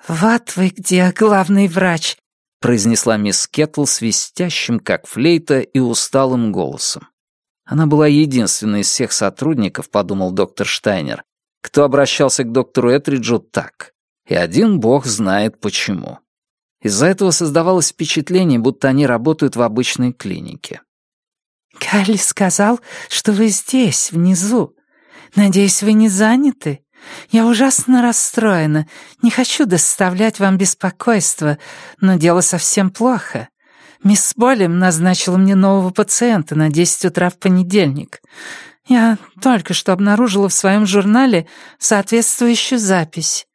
Speaker 5: «Вот вы где, главный врач!»
Speaker 2: Произнесла мисс Кеттл свистящим, как флейта, и усталым голосом. Она была единственной из всех сотрудников, подумал доктор Штайнер, кто обращался к доктору Этриджу так. И один бог знает почему. Из-за этого создавалось впечатление, будто они работают в обычной клинике.
Speaker 5: «Калли сказал, что вы здесь, внизу. Надеюсь, вы не заняты? Я ужасно расстроена. Не хочу доставлять вам беспокойство, но дело совсем плохо. Мисс Болем назначила мне нового пациента на 10 утра в понедельник. Я только что обнаружила в своем журнале соответствующую запись.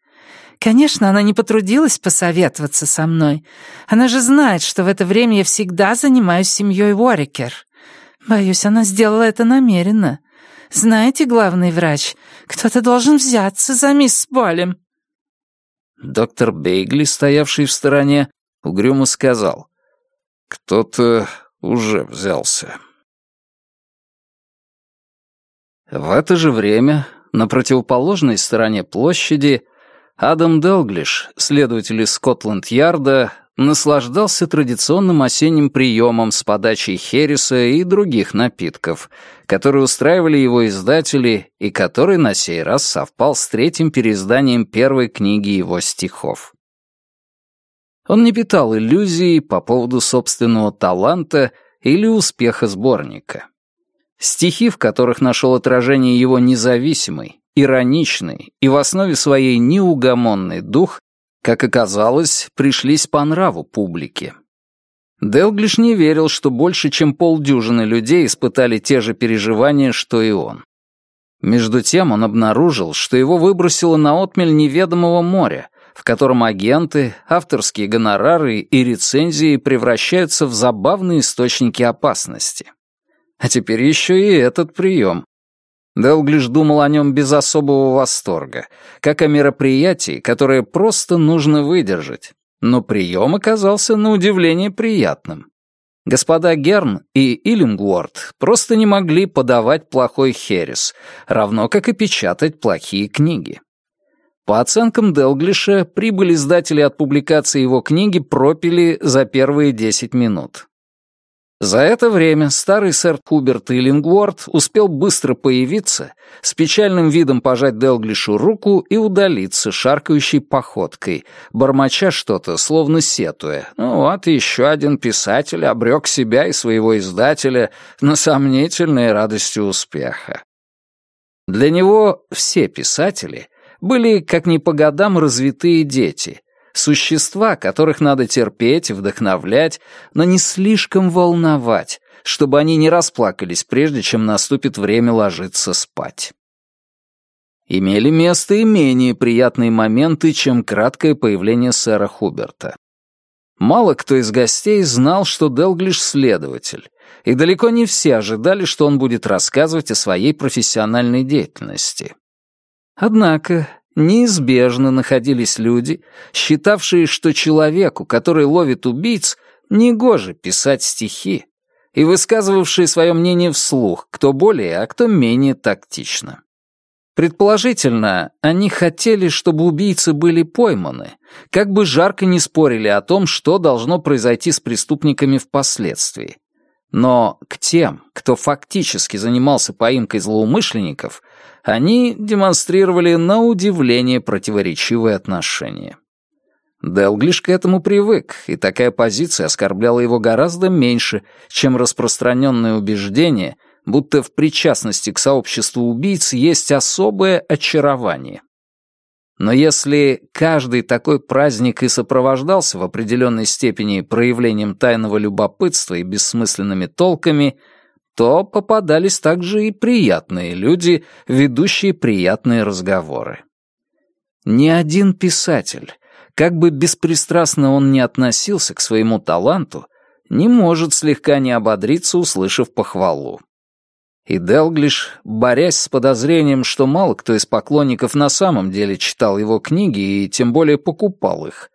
Speaker 5: Конечно, она не потрудилась посоветоваться со мной. Она же знает, что в это время я всегда занимаюсь семьей Уорикер. Боюсь, она сделала это намеренно. Знаете, главный врач, кто-то должен взяться за мисс Болем.
Speaker 2: Доктор Бейгли, стоявший в стороне, угрюмо сказал. «Кто-то уже взялся». В это же время на противоположной стороне площади Адам Делглиш, следователь из Скотланд-Ярда, наслаждался традиционным осенним приемом с подачей хереса и других напитков, которые устраивали его издатели и который на сей раз совпал с третьим переизданием первой книги его стихов. Он не питал иллюзий по поводу собственного таланта или успеха сборника. Стихи, в которых нашел отражение его независимый, ироничный и в основе своей неугомонный дух, как оказалось, пришлись по нраву публике. Делглиш не верил, что больше, чем полдюжины людей испытали те же переживания, что и он. Между тем он обнаружил, что его выбросило на отмель неведомого моря, в котором агенты, авторские гонорары и рецензии превращаются в забавные источники опасности. А теперь еще и этот прием. Делглиш думал о нем без особого восторга, как о мероприятии, которое просто нужно выдержать. Но прием оказался на удивление приятным. Господа Герн и Иллингуорд просто не могли подавать плохой херес, равно как и печатать плохие книги. По оценкам Делглиша, прибыль издателей от публикации его книги пропили за первые 10 минут. За это время старый сэр Хуберт Иллингворд успел быстро появиться, с печальным видом пожать Делглишу руку и удалиться шаркающей походкой, бормоча что-то, словно сетуя. Ну вот еще один писатель обрек себя и своего издателя на сомнительные радости успеха. Для него все писатели были, как ни по годам, развитые дети — Существа, которых надо терпеть, вдохновлять, но не слишком волновать, чтобы они не расплакались, прежде чем наступит время ложиться спать. Имели место и менее приятные моменты, чем краткое появление сэра Хуберта. Мало кто из гостей знал, что Делглиш — следователь, и далеко не все ожидали, что он будет рассказывать о своей профессиональной деятельности. Однако неизбежно находились люди, считавшие, что человеку, который ловит убийц, негоже писать стихи, и высказывавшие свое мнение вслух, кто более, а кто менее тактично. Предположительно, они хотели, чтобы убийцы были пойманы, как бы жарко не спорили о том, что должно произойти с преступниками впоследствии. Но к тем, кто фактически занимался поимкой злоумышленников, они демонстрировали на удивление противоречивые отношения. Делглиш к этому привык, и такая позиция оскорбляла его гораздо меньше, чем распространенное убеждение, будто в причастности к сообществу убийц есть особое очарование. Но если каждый такой праздник и сопровождался в определенной степени проявлением тайного любопытства и бессмысленными толками — то попадались также и приятные люди, ведущие приятные разговоры. Ни один писатель, как бы беспристрастно он ни относился к своему таланту, не может слегка не ободриться, услышав похвалу. И Делглиш, борясь с подозрением, что мало кто из поклонников на самом деле читал его книги и тем более покупал их,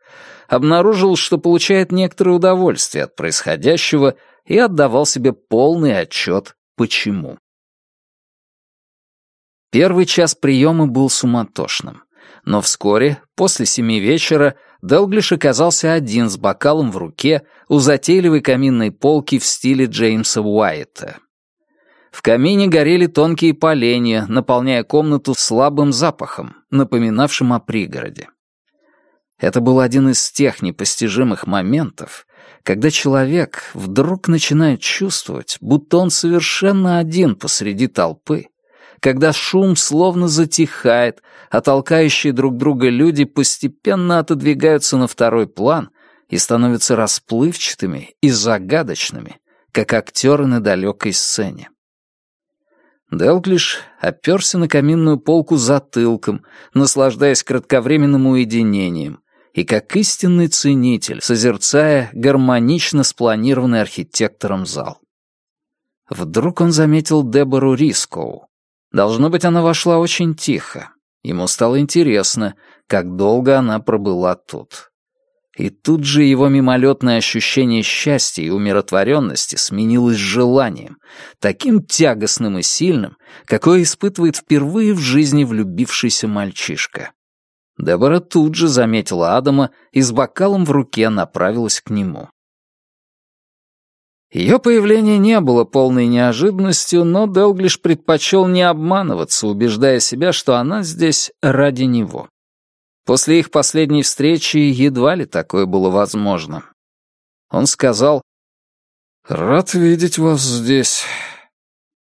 Speaker 2: обнаружил, что получает некоторое удовольствие от происходящего и отдавал себе полный отчет, почему. Первый час приема был суматошным, но вскоре, после семи вечера, Делглиш оказался один с бокалом в руке у затейливой каминной полки в стиле Джеймса Уайта. В камине горели тонкие поленья, наполняя комнату слабым запахом, напоминавшим о пригороде. Это был один из тех непостижимых моментов, когда человек вдруг начинает чувствовать, будто он совершенно один посреди толпы, когда шум словно затихает, а толкающие друг друга люди постепенно отодвигаются на второй план и становятся расплывчатыми и загадочными, как актеры на далекой сцене. Делглиш оперся на каминную полку затылком, наслаждаясь кратковременным уединением, и как истинный ценитель, созерцая гармонично спланированный архитектором зал. Вдруг он заметил Дебору Рискоу. Должно быть, она вошла очень тихо. Ему стало интересно, как долго она пробыла тут. И тут же его мимолетное ощущение счастья и умиротворенности сменилось желанием, таким тягостным и сильным, какое испытывает впервые в жизни влюбившийся мальчишка. Дебора тут же заметила Адама и с бокалом в руке направилась к нему. Ее появление не было полной неожиданностью, но Делглиш предпочел не обманываться, убеждая себя, что она здесь ради него. После их последней встречи едва ли такое было возможно. Он сказал, «Рад видеть вас здесь».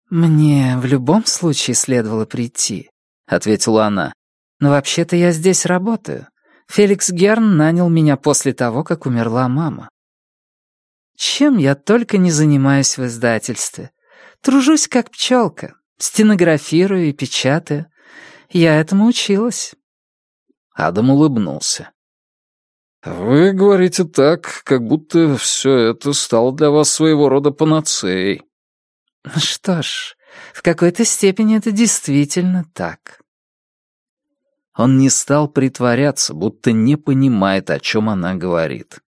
Speaker 5: «Мне в любом случае следовало прийти», — ответила она. «Но вообще-то я здесь работаю. Феликс Герн нанял меня после того, как умерла мама. Чем я только не занимаюсь в издательстве. Тружусь как пчелка, стенографирую и печатаю. Я этому училась».
Speaker 2: Адам улыбнулся. «Вы говорите так, как будто все это стало для вас своего рода панацеей».
Speaker 5: «Что ж, в какой-то степени это действительно так».
Speaker 2: Он не стал притворяться, будто не понимает, о чем она говорит.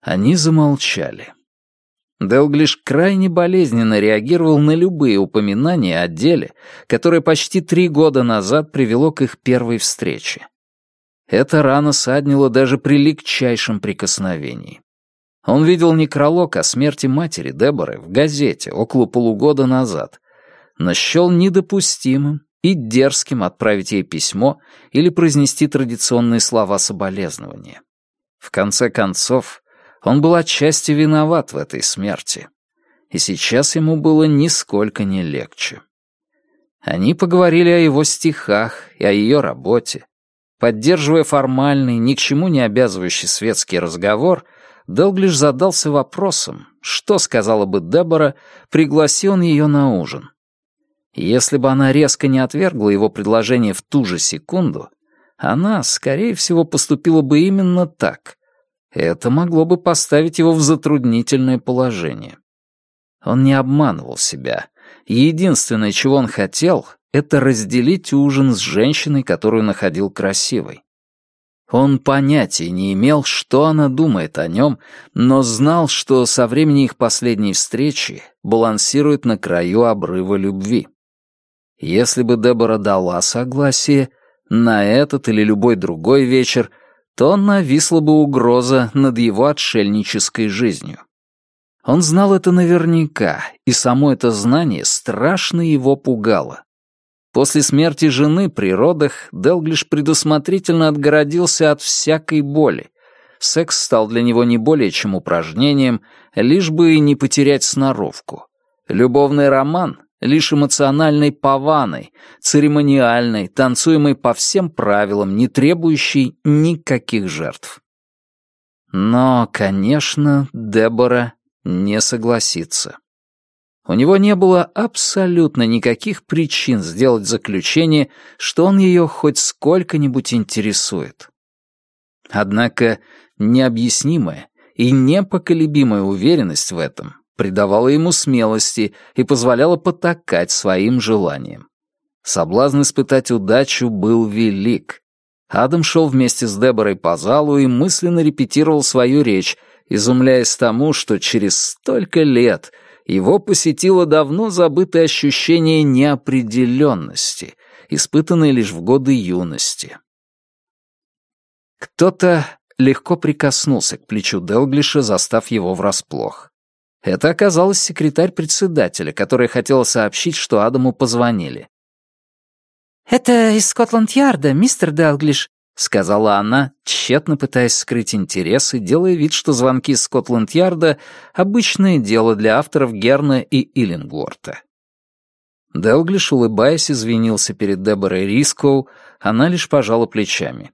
Speaker 2: Они замолчали. Делглиш крайне болезненно реагировал на любые упоминания о деле, которое почти три года назад привело к их первой встрече. Эта рана саднила даже при легчайшем прикосновении. Он видел некролог о смерти матери Деборы в газете около полугода назад, но счел недопустимым и дерзким отправить ей письмо или произнести традиционные слова соболезнования. В конце концов, он был отчасти виноват в этой смерти, и сейчас ему было нисколько не легче. Они поговорили о его стихах и о ее работе, Поддерживая формальный, ни к чему не обязывающий светский разговор, Делглиш задался вопросом, что сказала бы Дебора, пригласи он ее на ужин. Если бы она резко не отвергла его предложение в ту же секунду, она, скорее всего, поступила бы именно так. Это могло бы поставить его в затруднительное положение. Он не обманывал себя. Единственное, чего он хотел, это разделить ужин с женщиной, которую находил красивой. Он понятия не имел, что она думает о нем, но знал, что со времени их последней встречи балансирует на краю обрыва любви. Если бы Дебора дала согласие на этот или любой другой вечер, то нависла бы угроза над его отшельнической жизнью. Он знал это наверняка, и само это знание страшно его пугало. После смерти жены при родах Делглиш предусмотрительно отгородился от всякой боли. Секс стал для него не более чем упражнением, лишь бы не потерять сноровку. Любовный роман — лишь эмоциональной паваной, церемониальной, танцуемой по всем правилам, не требующей никаких жертв. Но, конечно, Дебора не согласится. У него не было абсолютно никаких причин сделать заключение, что он ее хоть сколько-нибудь интересует. Однако необъяснимая и непоколебимая уверенность в этом придавала ему смелости и позволяла потакать своим желаниям. Соблазн испытать удачу был велик. Адам шел вместе с Деборой по залу и мысленно репетировал свою речь, изумляясь тому, что через столько лет — его посетило давно забытое ощущение неопределенности, испытанное лишь в годы юности. Кто-то легко прикоснулся к плечу Делглиша, застав его врасплох. Это оказалась секретарь председателя, которая хотела сообщить, что Адаму позвонили.
Speaker 5: «Это из Скотланд-Ярда, мистер Делглиш», —
Speaker 2: сказала она, тщетно пытаясь скрыть интересы, делая вид, что звонки из Скотланд-Ярда — обычное дело для авторов Герна и Иллингворта. Делглиш, улыбаясь, извинился перед Деборой Рискоу, она лишь пожала плечами.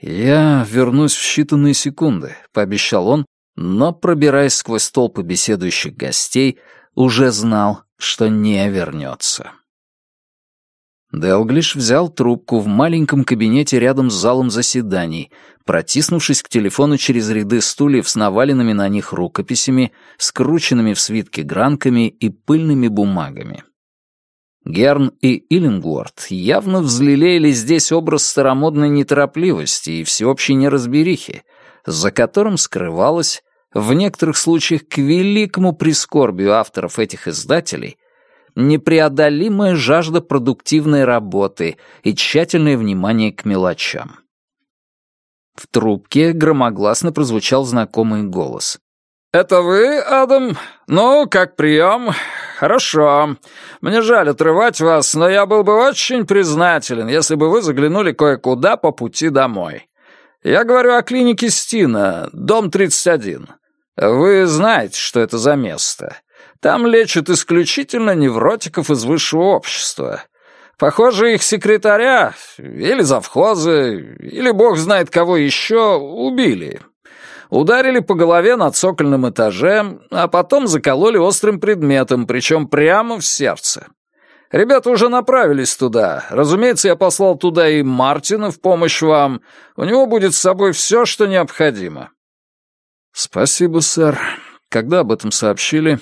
Speaker 2: «Я вернусь в считанные секунды», — пообещал он, но, пробираясь сквозь толпы беседующих гостей, уже знал, что не вернется. Делглиш взял трубку в маленьком кабинете рядом с залом заседаний, протиснувшись к телефону через ряды стульев с наваленными на них рукописями, скрученными в свитки гранками и пыльными бумагами. Герн и Иллингворд явно взлелеяли здесь образ старомодной неторопливости и всеобщей неразберихи, за которым скрывалась, в некоторых случаях к великому прискорбию авторов этих издателей, непреодолимая жажда продуктивной работы и тщательное внимание к мелочам. В трубке громогласно прозвучал знакомый голос.
Speaker 3: «Это вы, Адам? Ну, как прием? Хорошо. Мне жаль отрывать вас, но я был бы очень признателен, если бы вы заглянули кое-куда по пути домой. Я говорю о клинике Стина, дом 31. Вы знаете, что это за место. Там лечат исключительно невротиков из высшего общества. Похоже, их секретаря, или завхоза, или бог знает кого еще, убили. Ударили по голове над цокольным этажем, а потом закололи острым предметом, причем прямо в сердце. Ребята уже направились туда. Разумеется, я послал туда и Мартина в помощь вам. У него будет с собой все, что необходимо».
Speaker 2: «Спасибо, сэр. Когда об этом сообщили?»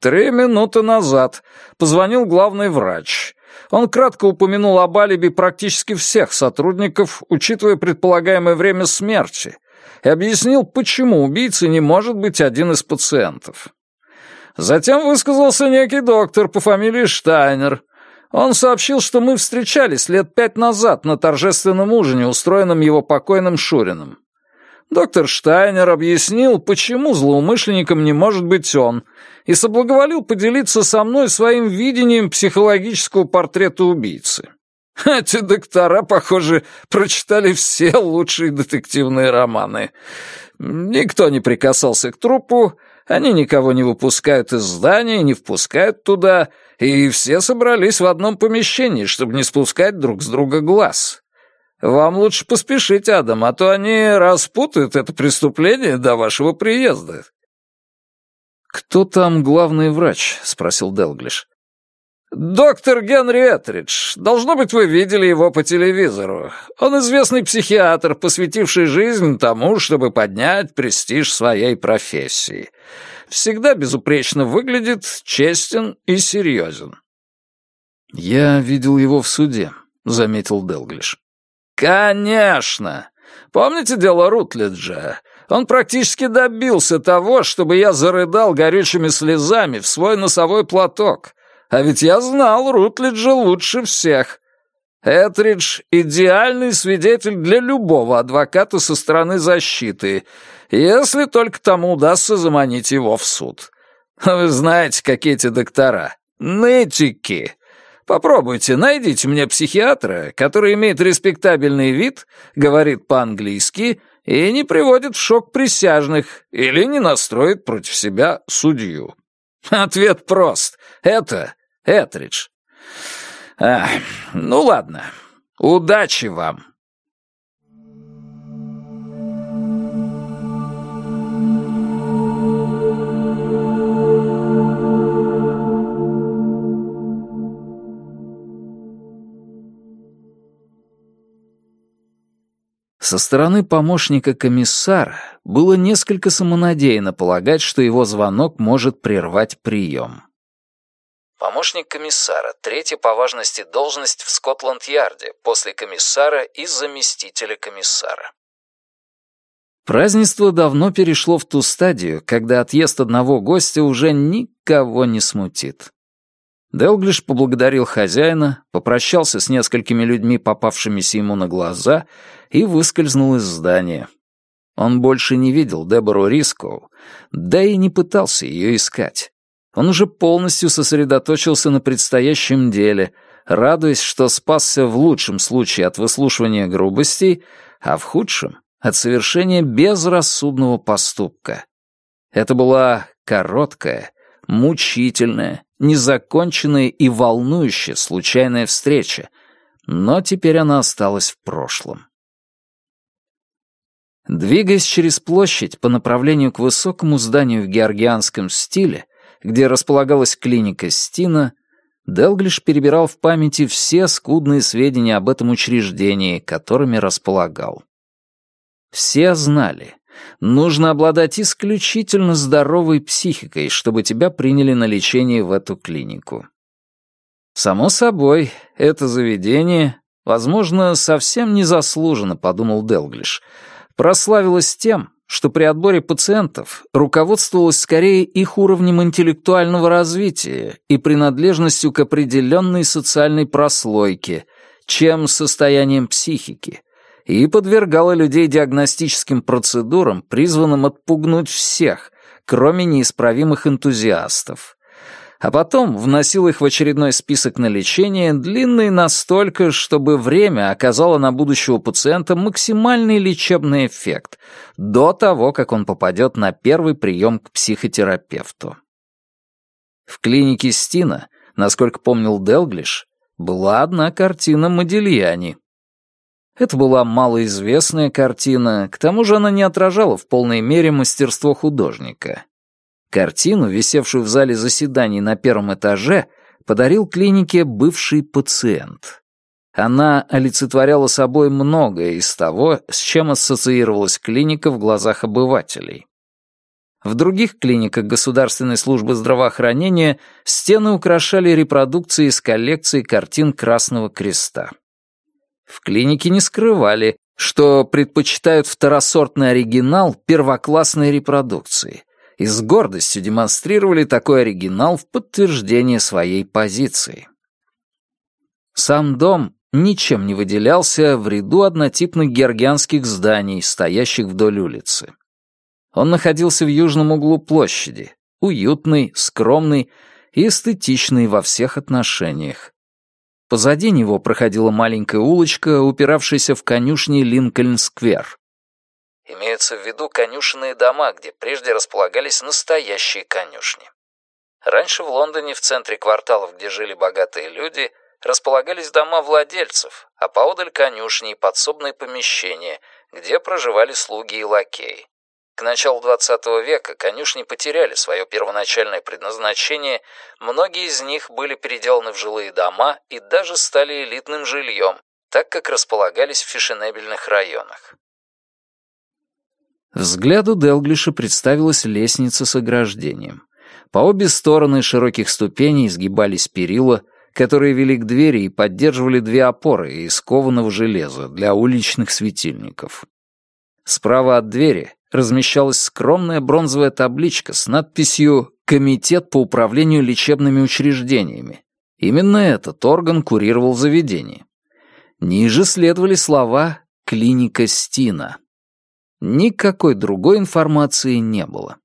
Speaker 3: «Три минуты назад. Позвонил главный врач. Он кратко упомянул об алиби практически всех сотрудников, учитывая предполагаемое время смерти, и объяснил, почему убийца не может быть один из пациентов. Затем высказался некий доктор по фамилии Штайнер. Он сообщил, что мы встречались лет пять назад на торжественном ужине, устроенном его покойным Шуриным. Доктор Штайнер объяснил, почему злоумышленником не может быть он, и соблаговолил поделиться со мной своим видением психологического портрета убийцы. Эти доктора, похоже, прочитали все лучшие детективные романы. Никто не прикасался к трупу, они никого не выпускают из здания, не впускают туда, и все собрались в одном помещении, чтобы не спускать друг с друга глаз. Вам лучше поспешить, Адам, а то они распутают это преступление до вашего приезда».
Speaker 2: «Кто там главный врач?» — спросил Делглиш.
Speaker 3: «Доктор Генри Этридж. Должно быть, вы видели его по телевизору. Он известный психиатр, посвятивший жизнь тому, чтобы поднять престиж своей профессии. Всегда безупречно выглядит, честен и серьезен».
Speaker 2: «Я видел его в суде», — заметил Делглиш.
Speaker 3: «Конечно! Помните дело Рутледжа? Он практически добился того, чтобы я зарыдал горючими слезами в свой носовой платок» А ведь я знал Рутлиджа лучше всех. Этридж — идеальный свидетель для любого адвоката со стороны защиты, если только тому удастся заманить его в суд. Вы знаете, какие эти доктора. Нытики. Попробуйте, найдите мне психиатра, который имеет респектабельный вид, говорит по-английски и не приводит в шок присяжных или не настроит против себя судью. Ответ прост. Это Этридж. А, ну ладно. Удачи вам.
Speaker 2: Со стороны помощника комиссара было несколько самонадеянно полагать, что его звонок может прервать прием. Помощник комиссара, третья по важности должность в Скотланд-Ярде, после комиссара и заместителя комиссара. Празднество давно перешло в ту стадию, когда отъезд одного гостя уже никого не смутит. Делглиш поблагодарил хозяина, попрощался с несколькими людьми, попавшимися ему на глаза, и выскользнул из здания. Он больше не видел Дебору Рискоу, да и не пытался ее искать. Он уже полностью сосредоточился на предстоящем деле, радуясь, что спасся в лучшем случае от выслушивания грубостей, а в худшем — от совершения безрассудного поступка. Это была короткая, мучительная, незаконченная и волнующая случайная встреча, но теперь она осталась в прошлом. Двигаясь через площадь по направлению к высокому зданию в георгианском стиле, где располагалась клиника Стина, Делглиш перебирал в памяти все скудные сведения об этом учреждении, которыми располагал. Все знали, нужно обладать исключительно здоровой психикой, чтобы тебя приняли на лечение в эту клинику. Само собой, это заведение, возможно, совсем незаслуженно, подумал Делглиш, прославилась тем, что при отборе пациентов руководствовалась скорее их уровнем интеллектуального развития и принадлежностью к определенной социальной прослойке, чем состоянием психики, и подвергала людей диагностическим процедурам, призванным отпугнуть всех, кроме неисправимых энтузиастов, а потом вносил их в очередной список на лечение, длинный настолько, чтобы время оказало на будущего пациента максимальный лечебный эффект до того, как он попадет на первый прием к психотерапевту. В клинике Стина, насколько помнил Делглиш, была одна картина Модильяни. Это была малоизвестная картина, к тому же она не отражала в полной мере мастерство художника. Картину, висевшую в зале заседаний на первом этаже, подарил клинике бывший пациент. Она олицетворяла собой многое из того, с чем ассоциировалась клиника в глазах обывателей. В других клиниках Государственной службы здравоохранения стены украшали репродукции из коллекции картин Красного Креста. В клинике не скрывали, что предпочитают второсортный оригинал первоклассной репродукции, и с гордостью демонстрировали такой оригинал в подтверждение своей позиции. Сам дом ничем не выделялся в ряду однотипных георгианских зданий, стоящих вдоль улицы. Он находился в южном углу площади, уютный, скромный и эстетичный во всех отношениях. Позади него проходила маленькая улочка, упиравшаяся в конюшни Линкольн-сквер. Имеются в виду конюшенные дома, где прежде располагались настоящие конюшни. Раньше в Лондоне, в центре кварталов, где жили богатые люди, располагались дома владельцев, а поодаль конюшни и подсобные помещения, где проживали слуги и лакеи. К началу XX века конюшни потеряли свое первоначальное предназначение, многие из них были переделаны в жилые дома и даже стали элитным жильем, так как располагались в фешенебельных районах. Взгляду Делглиша представилась лестница с ограждением. По обе стороны широких ступеней изгибались перила, которые вели к двери и поддерживали две опоры из кованого железа для уличных светильников. Справа от двери размещалась скромная бронзовая табличка с надписью «Комитет по управлению лечебными учреждениями». Именно этот орган курировал заведение. Ниже следовали слова «Клиника Стина». Никакой другой информации не было.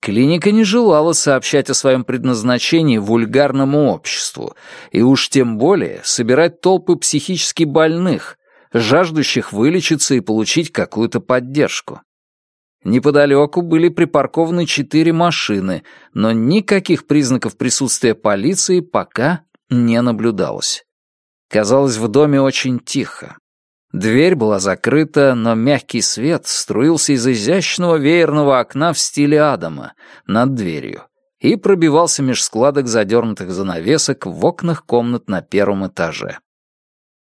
Speaker 2: Клиника не желала сообщать о своем предназначении вульгарному обществу, и уж тем более собирать толпы психически больных, жаждущих вылечиться и получить какую-то поддержку. Неподалеку были припаркованы четыре машины, но никаких признаков присутствия полиции пока не наблюдалось. Казалось, в доме очень тихо. Дверь была закрыта, но мягкий свет струился из изящного веерного окна в стиле Адама над дверью и пробивался меж складок задернутых занавесок в окнах комнат на первом этаже.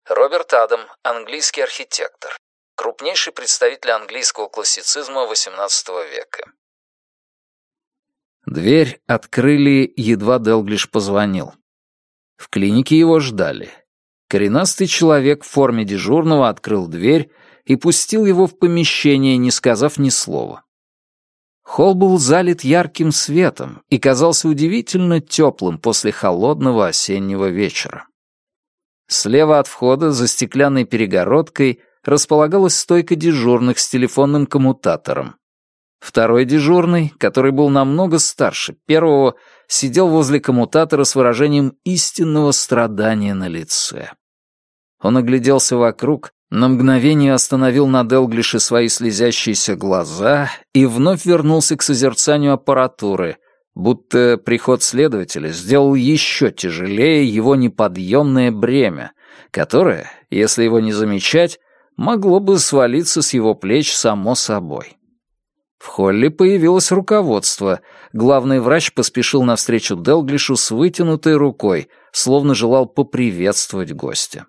Speaker 2: Роберт Адам, английский архитектор, крупнейший представитель английского классицизма XVIII века. Дверь открыли, едва Делглиш позвонил. В клинике его ждали. Коренастый человек в форме дежурного открыл дверь и пустил его в помещение, не сказав ни слова. Холл был залит ярким светом и казался удивительно теплым после холодного осеннего вечера. Слева от входа, за стеклянной перегородкой, располагалась стойка дежурных с телефонным коммутатором. Второй дежурный, который был намного старше первого, сидел возле коммутатора с выражением истинного страдания на лице. Он огляделся вокруг, на мгновение остановил на Делглише свои слезящиеся глаза и вновь вернулся к созерцанию аппаратуры, будто приход следователя сделал еще тяжелее его неподъемное бремя, которое, если его не замечать, могло бы свалиться с его плеч само собой. В холле появилось руководство. Главный врач поспешил навстречу Делглишу с вытянутой рукой, словно желал поприветствовать гостя.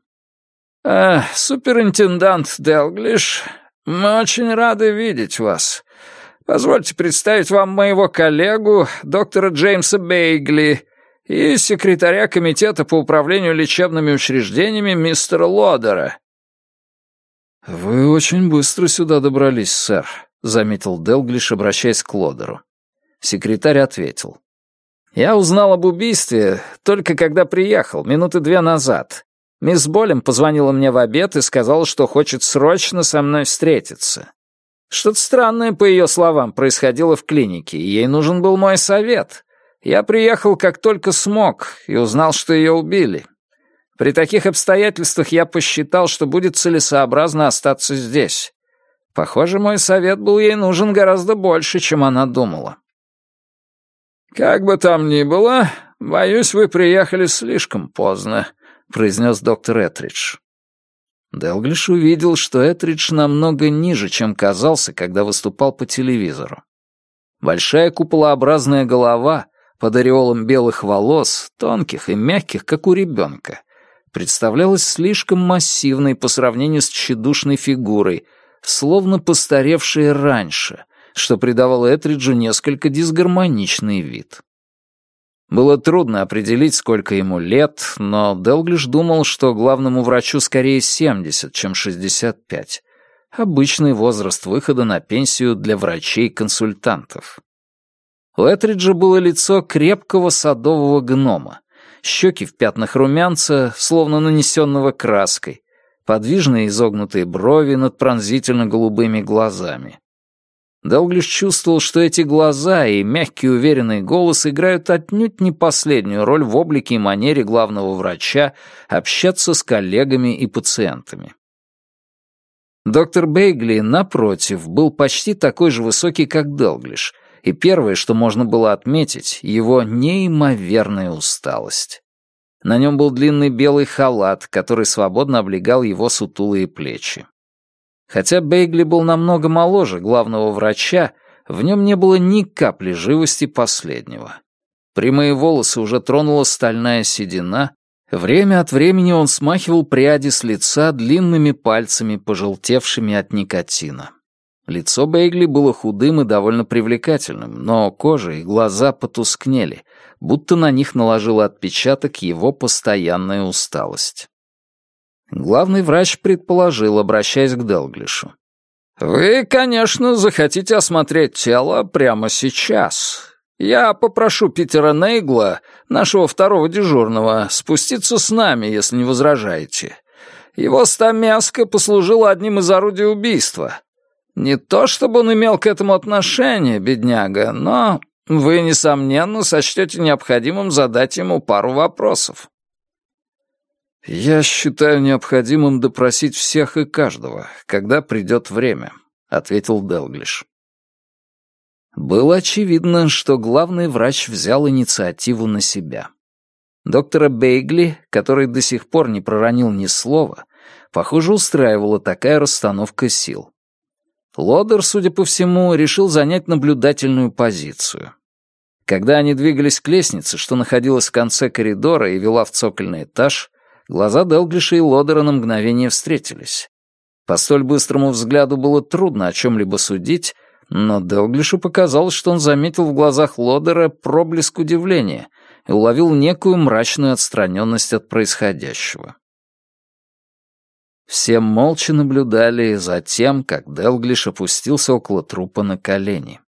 Speaker 2: «А, суперинтендант Делглиш, мы очень рады видеть вас. Позвольте представить вам моего коллегу, доктора Джеймса Бейгли, и секретаря комитета по управлению лечебными учреждениями мистера Лодера». «Вы очень быстро сюда добрались, сэр», — заметил Делглиш, обращаясь к Лодеру. Секретарь ответил. «Я узнал об убийстве только когда приехал, минуты две назад. Мисс Болем позвонила мне в обед и сказала, что хочет срочно со мной встретиться. Что-то странное, по ее словам, происходило в клинике, и ей нужен был мой совет. Я приехал как только смог и узнал, что ее убили. При таких обстоятельствах я посчитал, что будет целесообразно остаться здесь. Похоже, мой совет был ей нужен гораздо больше, чем она думала.
Speaker 3: «Как бы там ни было, боюсь, вы приехали слишком поздно», — произнес доктор Этридж.
Speaker 2: Делглиш увидел, что Этридж намного ниже, чем казался, когда выступал по телевизору. Большая куполообразная голова под ореолом белых волос, тонких и мягких, как у ребенка, представлялась слишком массивной по сравнению с тщедушной фигурой, словно постаревшие раньше, что придавало Этриджу несколько дисгармоничный вид. Было трудно определить, сколько ему лет, но Делглиш думал, что главному врачу скорее 70, чем 65. Обычный возраст выхода на пенсию для врачей-консультантов. У Этриджа было лицо крепкого садового гнома, щеки в пятнах румянца, словно нанесенного краской, подвижные изогнутые брови над пронзительно-голубыми глазами. Делглиш чувствовал, что эти глаза и мягкий уверенный голос играют отнюдь не последнюю роль в облике и манере главного врача общаться с коллегами и пациентами. Доктор Бейгли, напротив, был почти такой же высокий, как Делглиш, и первое, что можно было отметить, его неимоверная усталость. На нем был длинный белый халат, который свободно облегал его сутулые плечи. Хотя Бейгли был намного моложе главного врача, в нем не было ни капли живости последнего. Прямые волосы уже тронула стальная седина, время от времени он смахивал пряди с лица длинными пальцами, пожелтевшими от никотина. Лицо Бейгли было худым и довольно привлекательным, но кожа и глаза потускнели, будто на них наложила отпечаток его постоянная усталость. Главный врач предположил, обращаясь к Делглишу. «Вы, конечно, захотите осмотреть тело прямо сейчас. Я попрошу Питера Нейгла, нашего второго дежурного, спуститься с нами, если не возражаете. Его стамяска послужила одним из орудий убийства. Не то чтобы он имел к этому отношение, бедняга, но вы, несомненно, сочтете необходимым задать ему пару вопросов». «Я считаю необходимым допросить всех и каждого, когда придет время», — ответил Делглиш. Было очевидно, что главный врач взял инициативу на себя. Доктора Бейгли, который до сих пор не проронил ни слова, похоже, устраивала такая расстановка сил. Лодер, судя по всему, решил занять наблюдательную позицию. Когда они двигались к лестнице, что находилась в конце коридора и вела в цокольный этаж, Глаза Делглиша и Лодера на мгновение встретились. По столь быстрому взгляду было трудно о чем-либо судить, но Делглишу показалось, что он заметил в глазах Лодера проблеск удивления и уловил некую мрачную отстраненность от происходящего. Все молча наблюдали за тем, как Делглиш опустился около трупа на колени.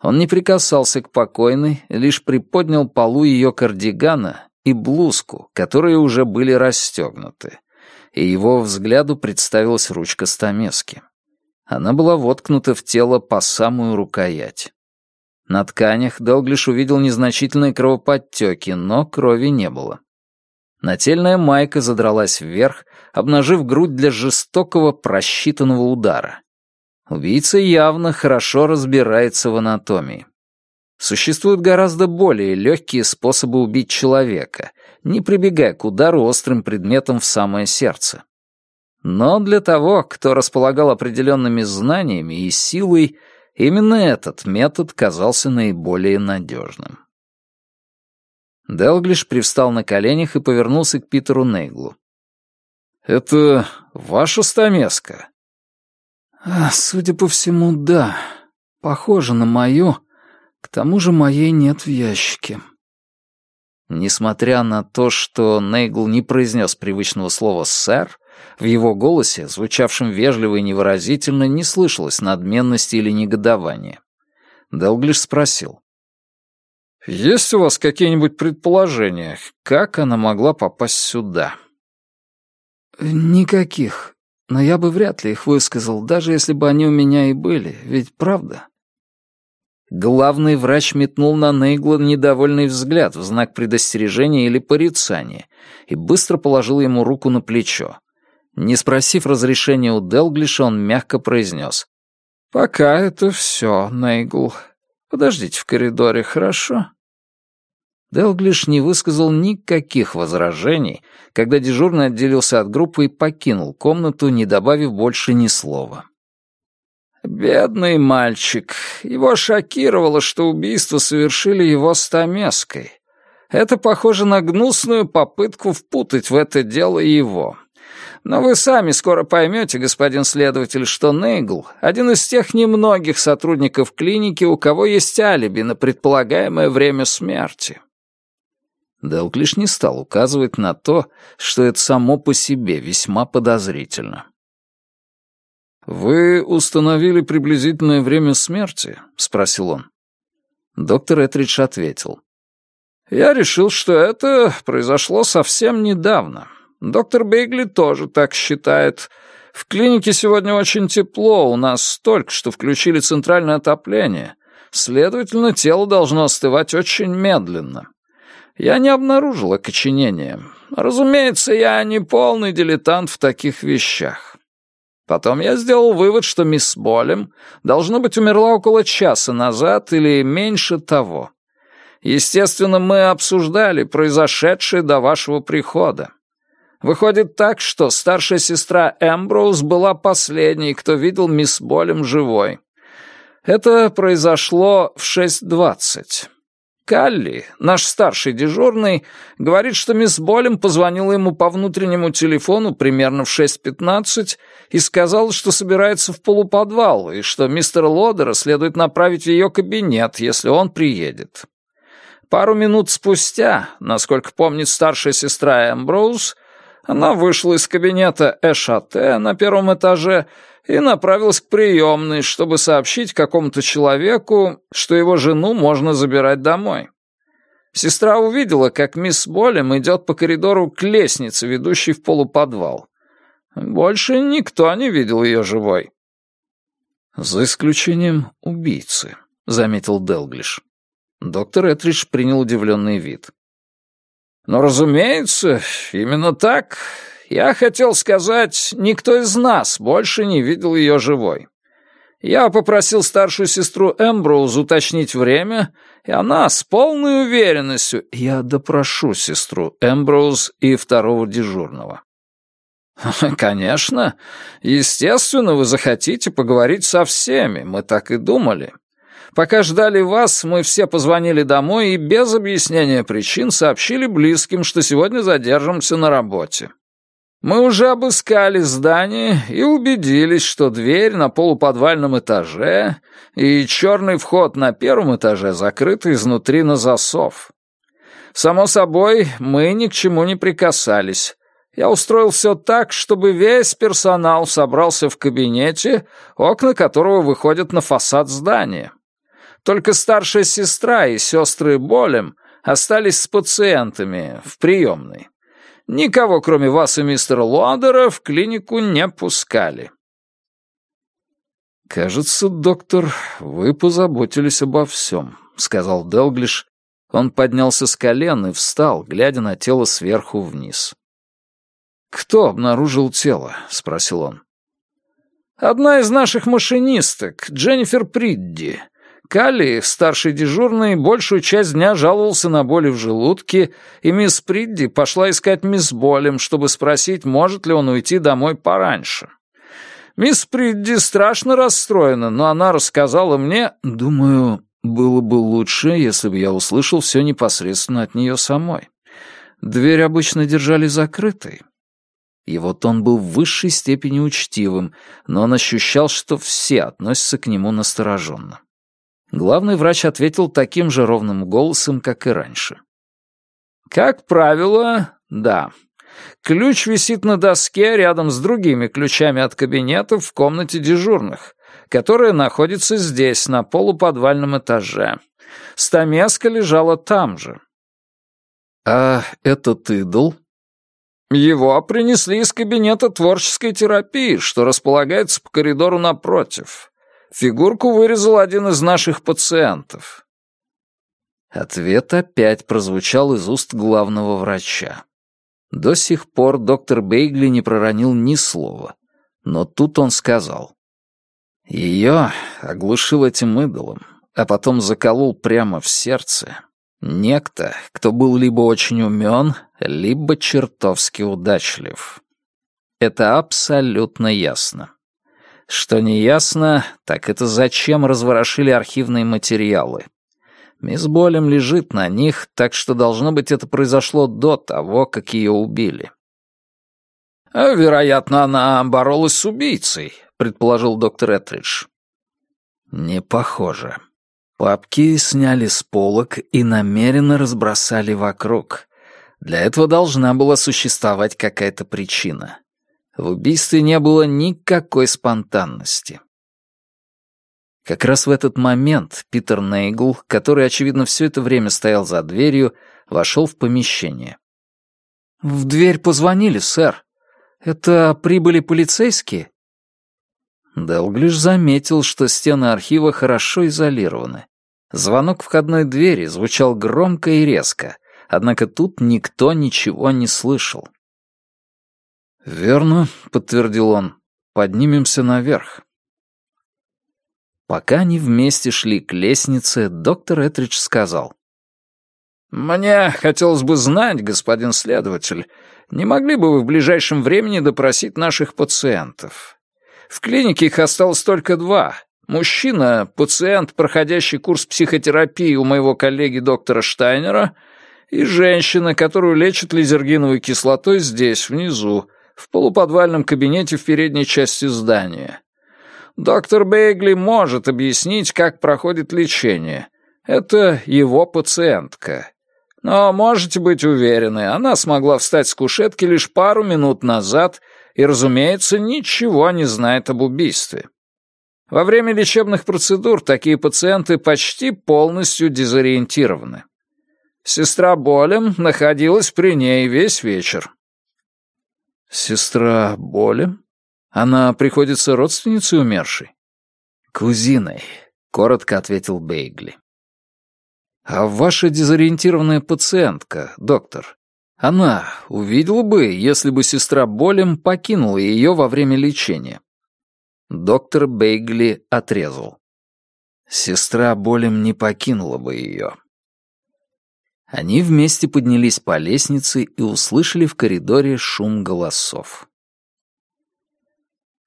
Speaker 2: Он не прикасался к покойной, лишь приподнял полу ее кардигана и блузку, которые уже были расстегнуты, и его взгляду представилась ручка стамески. Она была воткнута в тело по самую рукоять. На тканях Делглиш увидел незначительные кровоподтеки, но крови не было. Нательная майка задралась вверх, обнажив грудь для жестокого просчитанного удара. Убийца явно хорошо разбирается в анатомии. Существуют гораздо более легкие способы убить человека, не прибегая к удару острым предметом в самое сердце. Но для того, кто располагал определенными знаниями и силой, именно этот метод казался наиболее надежным. Делглиш привстал на коленях и повернулся к Питеру Нейглу. «Это ваша стамеска?»
Speaker 1: а, «Судя по всему, да. Похоже на мою. Тому же моей нет в ящике».
Speaker 2: Несмотря на то, что Нейгл не произнес привычного слова «сэр», в его голосе, звучавшем вежливо и невыразительно, не слышалось надменности или негодования. Делглиш спросил.
Speaker 3: «Есть у вас какие-нибудь предположения, как она могла попасть сюда?»
Speaker 1: «Никаких. Но я бы вряд ли их высказал, даже если бы они у меня и были. Ведь правда?»
Speaker 2: Главный врач метнул на Нейгла недовольный взгляд в знак предостережения или порицания и быстро положил ему руку на плечо. Не спросив разрешения у Делглиша, он мягко произнес.
Speaker 1: «Пока это все, Нейгл. Подождите в коридоре, хорошо?»
Speaker 2: Делглиш не высказал никаких возражений, когда дежурный отделился от группы и покинул комнату, не добавив больше ни слова.
Speaker 3: Бедный мальчик. Его шокировало, что убийство совершили его стамеской. Это похоже на гнусную попытку впутать в это дело его. Но вы сами скоро поймете, господин следователь, что Нейгл — один из тех немногих сотрудников клиники, у кого есть алиби на предполагаемое время смерти.
Speaker 2: Делклиш не стал указывать на то, что это само по себе весьма подозрительно.
Speaker 3: «Вы установили приблизительное время смерти?» — спросил он.
Speaker 2: Доктор Этридж ответил.
Speaker 3: «Я решил, что это произошло совсем недавно. Доктор Бейгли тоже так считает. В клинике сегодня очень тепло, у нас только что включили центральное отопление. Следовательно, тело должно остывать очень медленно я не обнаружил окоченения. Разумеется, я не полный дилетант в таких вещах. Потом я сделал вывод, что мисс Болем, должно быть, умерла около часа назад или меньше того. Естественно, мы обсуждали произошедшее до вашего прихода. Выходит так, что старшая сестра Эмброуз была последней, кто видел мисс Болем живой. Это произошло в 6.20. Калли, наш старший дежурный, говорит, что мисс Болем позвонила ему по внутреннему телефону примерно в 6.15 и сказала, что собирается в полуподвал и что мистера Лодера следует направить в ее кабинет, если он приедет. Пару минут спустя, насколько помнит старшая сестра Эмброуз, она вышла из кабинета Эшате на первом этаже и направилась к приемной, чтобы сообщить какому-то человеку, что его жену можно забирать домой. Сестра увидела, как мисс Болем идет по коридору к лестнице, ведущей в полуподвал. Больше никто не видел ее живой.
Speaker 2: «За исключением убийцы», — заметил Делглиш. Доктор Этридж принял удивленный вид.
Speaker 3: «Но, разумеется, именно так. Я хотел сказать, никто из нас больше не видел ее живой. Я попросил старшую сестру Эмброуз уточнить время, и она с полной уверенностью... Я допрошу сестру Эмброуз и второго дежурного. *laughs* «Конечно. Естественно, вы захотите поговорить со всеми, мы так и думали. Пока ждали вас, мы все позвонили домой и без объяснения причин сообщили близким, что сегодня задержимся на работе. Мы уже обыскали здание и убедились, что дверь на полуподвальном этаже и черный вход на первом этаже закрыты изнутри на засов. Само собой, мы ни к чему не прикасались. Я устроил все так, чтобы весь персонал собрался в кабинете, окна которого выходят на фасад здания. Только старшая сестра и сестры Болем остались с пациентами в приемной. Никого, кроме вас и мистера Луадера, в клинику не пускали».
Speaker 2: «Кажется, доктор, вы позаботились обо всем», — сказал Делглиш. Он поднялся с колен и встал, глядя на тело сверху вниз. «Кто обнаружил тело?» — спросил он.
Speaker 3: «Одна из наших машинисток, Дженнифер Придди. Калли, старший дежурный, большую часть дня жаловался на боли в желудке, и мисс Придди пошла искать мисс Болем, чтобы спросить, может ли он уйти домой пораньше. Мисс Придди страшно расстроена, но она рассказала мне...
Speaker 2: Думаю, было бы лучше, если бы я услышал все непосредственно от нее самой. Дверь обычно держали закрытой. Вот он был в высшей степени учтивым, но он ощущал, что все относятся к нему настороженно. Главный врач ответил таким же ровным голосом, как и раньше.
Speaker 3: «Как правило, да. Ключ висит на доске рядом с другими ключами от кабинетов в комнате дежурных, которая находится здесь, на полуподвальном этаже. Стамеска лежала там же».
Speaker 2: «А этот идол?»
Speaker 3: «Его принесли из кабинета творческой терапии, что располагается по коридору напротив. Фигурку вырезал один из наших пациентов».
Speaker 2: Ответ опять прозвучал из уст главного врача. До сих пор доктор Бейгли не проронил ни слова, но тут он сказал. Ее оглушил этим идолом, а потом заколол прямо в сердце. Некто, кто был либо очень умен, либо чертовски удачлив. Это абсолютно ясно. Что не ясно, так это зачем разворошили архивные материалы. Мисс Болем лежит на них, так что, должно быть, это произошло до того, как ее убили.
Speaker 3: А, «Вероятно, она боролась с убийцей», — предположил доктор Этридж.
Speaker 2: «Не похоже. Папки сняли с полок и намеренно разбросали вокруг. Для этого должна была существовать какая-то причина. В убийстве не было никакой спонтанности. Как раз в этот момент Питер Нейгл, который, очевидно, все это время стоял за дверью, вошел в помещение. «В дверь позвонили, сэр. Это прибыли полицейские?» Делглиш заметил, что стены архива хорошо изолированы. Звонок входной двери звучал громко и резко, однако тут никто ничего не слышал. «Верно», — подтвердил он, — «поднимемся наверх». Пока они вместе шли к лестнице, доктор Этридж сказал.
Speaker 3: «Мне хотелось бы знать, господин следователь, не могли бы вы в ближайшем времени допросить наших пациентов? В клинике их осталось только два. Мужчина, пациент, проходящий курс психотерапии у моего коллеги доктора Штайнера, и женщина, которую лечат лизергиновой кислотой здесь, внизу, в полуподвальном кабинете в передней части здания. Доктор Бейгли может объяснить, как проходит лечение. Это его пациентка. Но можете быть уверены, она смогла встать с кушетки лишь пару минут назад и, разумеется, ничего не знает об убийстве. Во время лечебных процедур такие пациенты почти полностью дезориентированы. Сестра Болем находилась при ней весь вечер.
Speaker 2: «Сестра Болем?» Она приходится родственницей умершей? Кузиной, коротко ответил Бейгли. А ваша дезориентированная пациентка, доктор, она увидела бы, если бы сестра Болем покинула ее во время лечения. Доктор Бейгли отрезал. Сестра Болем не покинула бы ее. Они вместе поднялись по лестнице и услышали в коридоре шум голосов.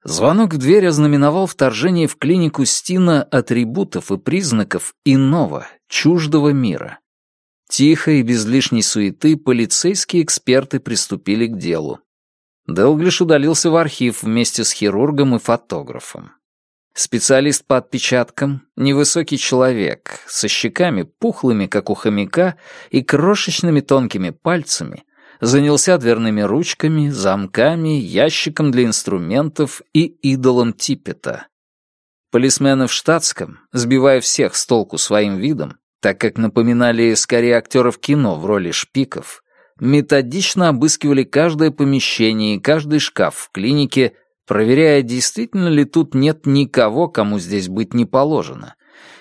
Speaker 2: Звонок в дверь ознаменовал вторжение в клинику Стина атрибутов и признаков иного, чуждого мира. Тихо и без лишней суеты полицейские эксперты приступили к делу. Делглиш удалился в архив вместе с хирургом и фотографом. Специалист по отпечаткам, невысокий человек, со щеками пухлыми, как у хомяка, и крошечными тонкими пальцами, занялся дверными ручками, замками, ящиком для инструментов и идолом Типпета. Полисмены в штатском, сбивая всех с толку своим видом, так как напоминали скорее актеров кино в роли шпиков, методично обыскивали каждое помещение и каждый шкаф в клинике, проверяя, действительно ли тут нет никого, кому здесь быть не положено,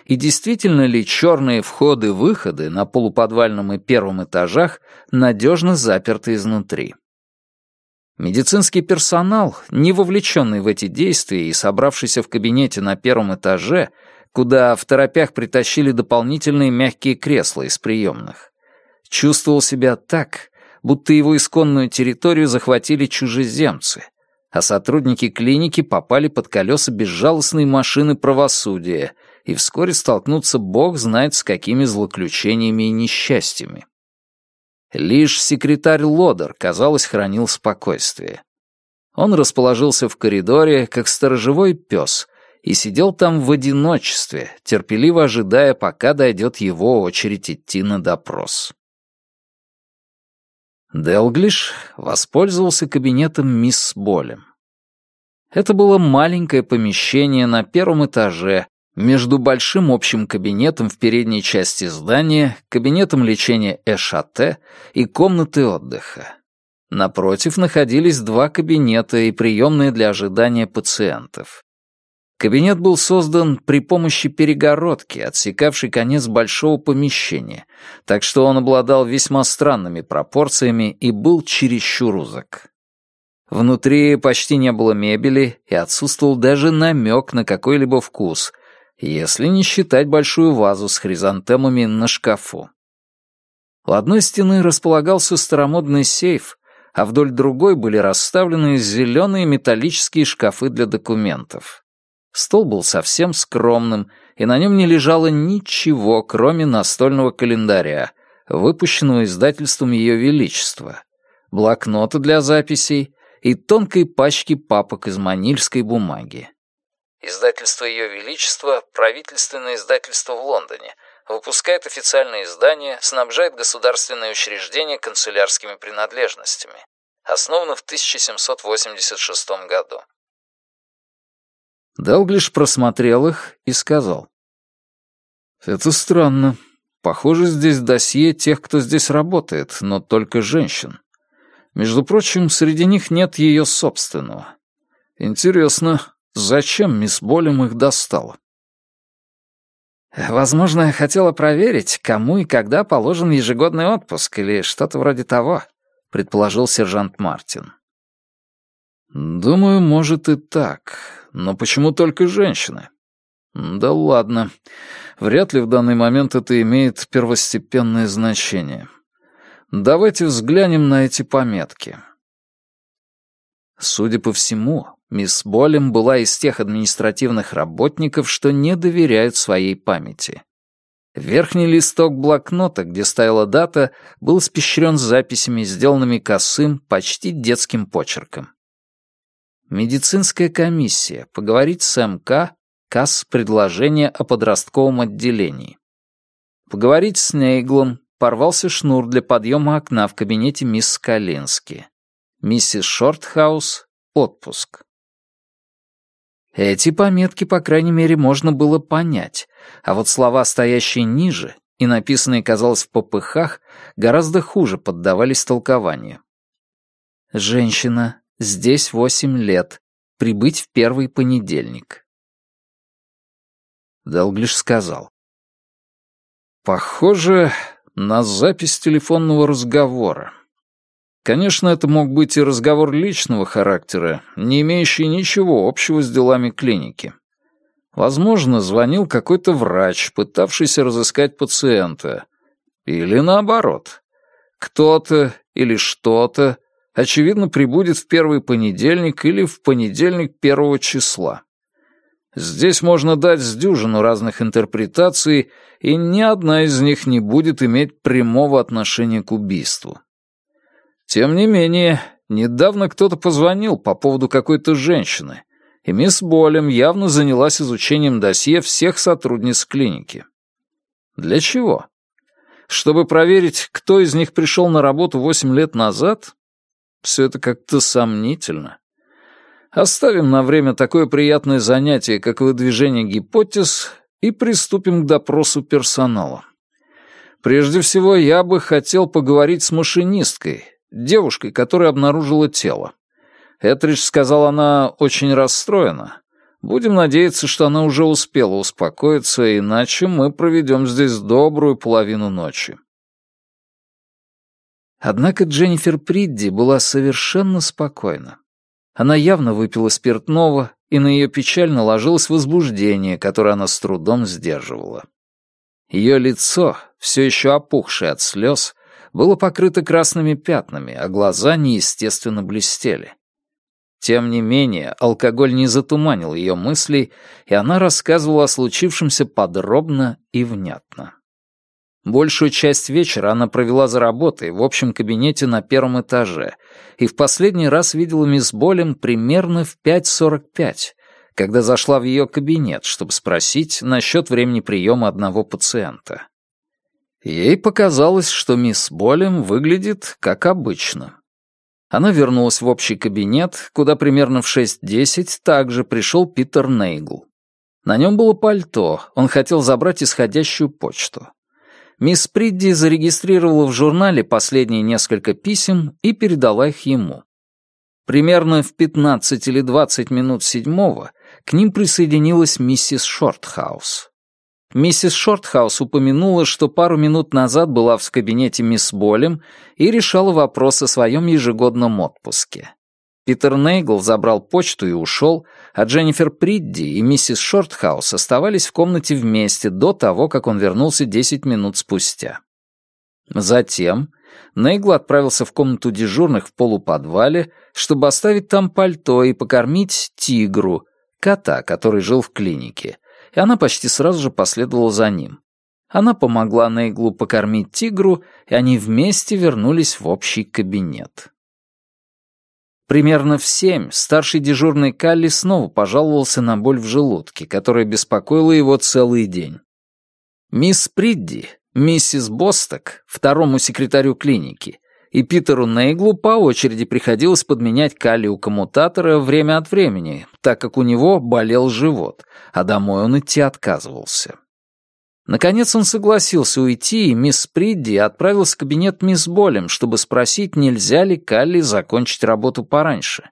Speaker 2: и действительно ли черные входы-выходы на полуподвальном и первом этажах надежно заперты изнутри. Медицинский персонал, не вовлеченный в эти действия и собравшийся в кабинете на первом этаже, куда в торопях притащили дополнительные мягкие кресла из приемных, чувствовал себя так, будто его исконную территорию захватили чужеземцы, а сотрудники клиники попали под колеса безжалостной машины правосудия и вскоре столкнутся бог знает с какими злоключениями и несчастьями. Лишь секретарь Лодер, казалось, хранил спокойствие. Он расположился в коридоре, как сторожевой пес, и сидел там в одиночестве, терпеливо ожидая, пока дойдет его очередь идти на допрос. Делглиш воспользовался кабинетом мисс Болем. Это было маленькое помещение на первом этаже, между большим общим кабинетом в передней части здания, кабинетом лечения Эшате и комнаты отдыха. Напротив находились два кабинета и приемные для ожидания пациентов. Кабинет был создан при помощи перегородки, отсекавшей конец большого помещения, так что он обладал весьма странными пропорциями и был чересчур узок. Внутри почти не было мебели и отсутствовал даже намек на какой-либо вкус — если не считать большую вазу с хризантемами на шкафу. У одной стены располагался старомодный сейф, а вдоль другой были расставлены зеленые металлические шкафы для документов. Стол был совсем скромным, и на нем не лежало ничего, кроме настольного календаря, выпущенного издательством Ее Величества, блокнота для записей и тонкой пачки папок из манильской бумаги. Издательство Ее Величества, правительственное издательство в Лондоне, выпускает официальные издания, снабжает государственные учреждения канцелярскими принадлежностями. Основано в 1786 году. Делглиш просмотрел их и сказал. «Это странно. Похоже, здесь досье тех, кто здесь работает, но только женщин. Между прочим, среди них нет ее собственного. Интересно, Зачем мисс Болем их достала? Возможно, хотела проверить, кому и когда положен ежегодный отпуск или что-то вроде того, предположил сержант Мартин. Думаю, может и так, но почему только женщины? Да ладно. Вряд ли в данный момент это имеет первостепенное значение. Давайте взглянем на эти пометки. Судя по всему, Мисс Болем была из тех административных работников, что не доверяют своей памяти. Верхний листок блокнота, где стояла дата, был спещрен записями, сделанными косым, почти детским почерком. Медицинская комиссия. Поговорить с МК. КАС предложение о подростковом отделении. Поговорить с Нейглом. Порвался шнур для подъема окна в кабинете мисс Калински. Миссис Шортхаус. Отпуск. Эти пометки, по крайней мере, можно было понять, а вот слова, стоящие ниже и написанные, казалось, в попыхах, гораздо хуже поддавались толкованию. «Женщина, здесь восемь лет. Прибыть в первый понедельник». Делглиш сказал. «Похоже на запись телефонного разговора. Конечно, это мог быть и разговор личного характера, не имеющий ничего общего с делами клиники. Возможно, звонил какой-то врач, пытавшийся разыскать пациента. Или наоборот. Кто-то или что-то, очевидно, прибудет в первый понедельник или в понедельник первого числа. Здесь можно дать с дюжину разных интерпретаций, и ни одна из них не будет иметь прямого отношения к убийству. Тем не менее, недавно кто-то позвонил по поводу какой-то женщины, и мисс Болем явно занялась изучением досье всех сотрудниц клиники. Для чего? Чтобы проверить, кто из них пришел на работу восемь лет назад? Все это как-то сомнительно. Оставим на время такое приятное занятие, как выдвижение гипотез, и приступим к допросу персонала.
Speaker 3: Прежде всего, я бы хотел поговорить с машинисткой, девушкой, которая обнаружила тело. Этридж сказал, она очень расстроена. Будем надеяться, что она уже успела успокоиться, иначе мы проведем здесь добрую половину ночи.
Speaker 2: Однако Дженнифер Придди была совершенно спокойна. Она явно выпила спиртного, и на ее печаль наложилось возбуждение, которое она с трудом сдерживала. Ее лицо, все еще опухшее от слез, было покрыто красными пятнами, а глаза неестественно блестели. Тем не менее, алкоголь не затуманил ее мыслей, и она рассказывала о случившемся подробно и внятно. Большую часть вечера она провела за работой в общем кабинете на первом этаже и в последний раз видела мисс Болем примерно в 5.45, когда зашла в ее кабинет, чтобы спросить насчет времени приема одного пациента. Ей показалось, что мисс Болем выглядит как обычно. Она вернулась в общий кабинет, куда примерно в 6.10 также пришел Питер Нейгл. На нем было пальто, он хотел забрать исходящую почту. Мисс Придди зарегистрировала в журнале последние несколько писем и передала их ему. Примерно в 15 или 20 минут седьмого к ним присоединилась миссис Шортхаус. Миссис Шортхаус упомянула, что пару минут назад была в кабинете мисс Болем и решала вопрос о своем ежегодном отпуске. Питер Нейгл забрал почту и ушел, а Дженнифер Придди и миссис Шортхаус оставались в комнате вместе до того, как он вернулся 10 минут спустя. Затем Нейгл отправился в комнату дежурных в полуподвале, чтобы оставить там пальто и покормить тигру, кота, который жил в клинике, и она почти сразу же последовала за ним. Она помогла Нейглу покормить тигру, и они вместе вернулись в общий кабинет. Примерно в семь старший дежурный Калли снова пожаловался на боль в желудке, которая беспокоила его целый день. Мисс Придди, миссис Босток, второму секретарю клиники, и Питеру Нейглу по очереди приходилось подменять Калли у коммутатора время от времени, так как у него болел живот, а домой он идти отказывался. Наконец он согласился уйти, и мисс Придди отправилась в кабинет мисс Болем, чтобы спросить, нельзя ли Калли закончить работу пораньше.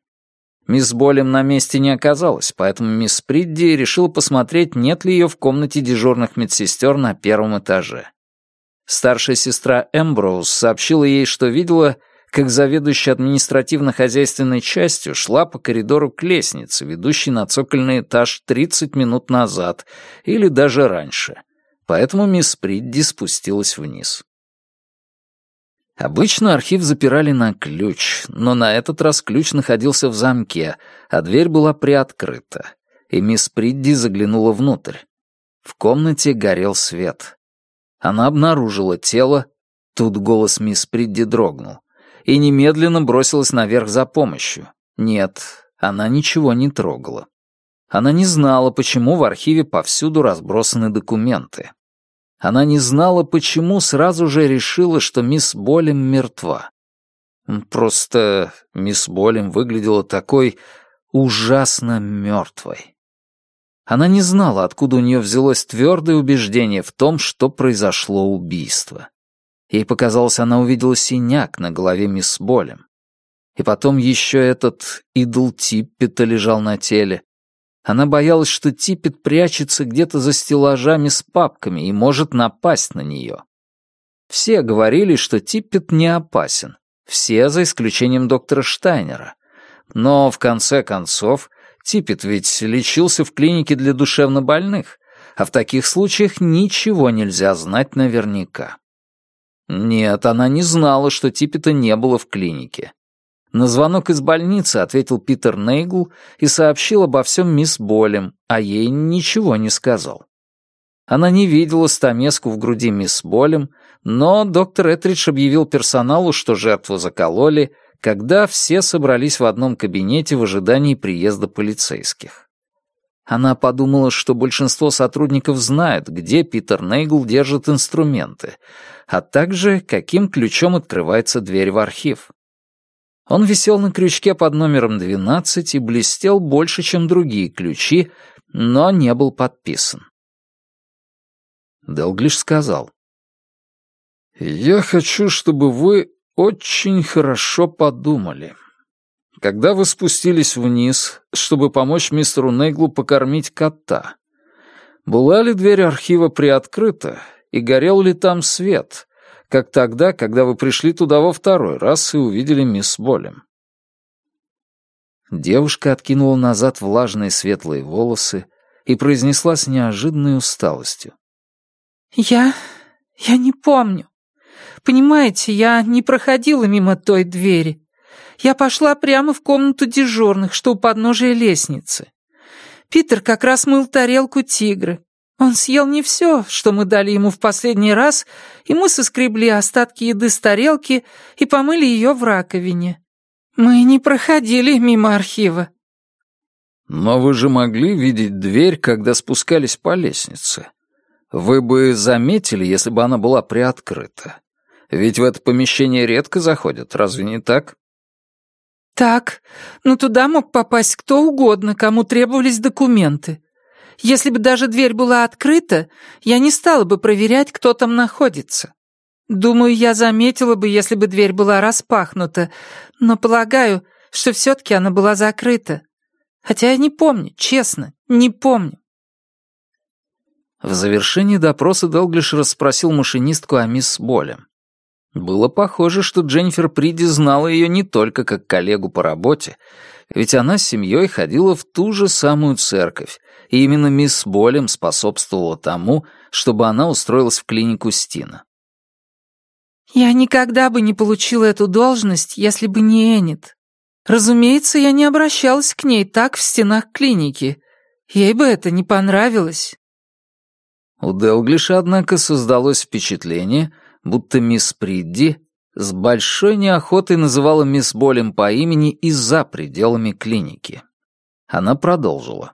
Speaker 2: Мисс Болем на месте не оказалась, поэтому мисс Придди решила посмотреть, нет ли ее в комнате дежурных медсестер на первом этаже. Старшая сестра Эмброуз сообщила ей, что видела, как заведующая административно-хозяйственной частью шла по коридору к лестнице, ведущей на цокольный этаж 30 минут назад или даже раньше — поэтому мисс Придди спустилась вниз. Обычно архив запирали на ключ, но на этот раз ключ находился в замке, а дверь была приоткрыта, и мисс Придди заглянула внутрь. В комнате горел свет. Она обнаружила тело, тут голос мисс Придди дрогнул, и немедленно бросилась наверх за помощью. Нет, она ничего не трогала. Она не знала, почему в архиве повсюду разбросаны документы. Она не знала, почему сразу же решила, что мисс Болем мертва. Просто мисс Болем выглядела такой ужасно мертвой. Она не знала, откуда у нее взялось твердое убеждение в том, что произошло убийство. Ей показалось, она увидела синяк на голове мисс Болем. И потом еще этот идол Типпета лежал на теле, она боялась, что Типпет прячется где-то за стеллажами с папками и может напасть на нее. Все говорили, что Типпет не опасен. Все, за исключением доктора Штайнера. Но, в конце концов, Типпет ведь лечился в клинике для душевнобольных, а в таких случаях ничего нельзя знать наверняка. Нет, она не знала, что Типпета не было в клинике. На звонок из больницы ответил Питер Нейгл и сообщил обо всем мисс Болем, а ей ничего не сказал. Она не видела стамеску в груди мисс Болем, но доктор Этридж объявил персоналу, что жертву закололи, когда все собрались в одном кабинете в ожидании приезда полицейских. Она подумала, что большинство сотрудников знают, где Питер Нейгл держит инструменты, а также каким ключом открывается дверь в архив. Он висел на крючке под номером 12 и блестел больше, чем другие ключи, но не был подписан. Делглиш сказал.
Speaker 3: «Я хочу, чтобы вы очень хорошо подумали. Когда вы спустились вниз, чтобы помочь мистеру Нейглу покормить кота, была ли дверь архива приоткрыта и горел ли там свет, как тогда, когда вы пришли туда во второй раз и увидели мисс Болем?»
Speaker 2: Девушка откинула назад влажные светлые волосы и произнесла с неожиданной усталостью.
Speaker 5: «Я... я не помню. Понимаете, я не проходила мимо той двери. Я пошла прямо в комнату дежурных, что у подножия лестницы. Питер как раз мыл тарелку тигра. Он съел не все, что мы дали ему в последний раз, и мы соскребли остатки еды с тарелки и помыли ее в раковине. Мы не проходили мимо архива.
Speaker 3: Но вы же могли видеть дверь, когда спускались по лестнице. Вы бы заметили, если бы она была приоткрыта. Ведь в это помещение редко заходят, разве не так?
Speaker 5: Так, но туда мог попасть кто угодно, кому требовались документы. Если бы даже дверь была открыта, я не стала бы проверять, кто там находится. Думаю, я заметила бы, если бы дверь была распахнута, но полагаю, что все-таки она была закрыта. Хотя я не помню, честно, не помню.
Speaker 2: В завершении допроса Делглиш расспросил машинистку о мисс Болем. Было похоже, что Дженнифер Приди знала ее не только как коллегу по работе, ведь она с семьей ходила в ту же самую церковь, и именно мисс Болем способствовала тому, чтобы она устроилась в клинику Стина.
Speaker 5: «Я никогда бы не получила эту должность, если бы не Эннет. Разумеется, я не обращалась к ней так в стенах клиники. Ей бы это не понравилось».
Speaker 2: У Делглиша, однако, создалось впечатление, будто мисс Придди с большой неохотой называла мисс Болем по имени и за пределами клиники. Она продолжила.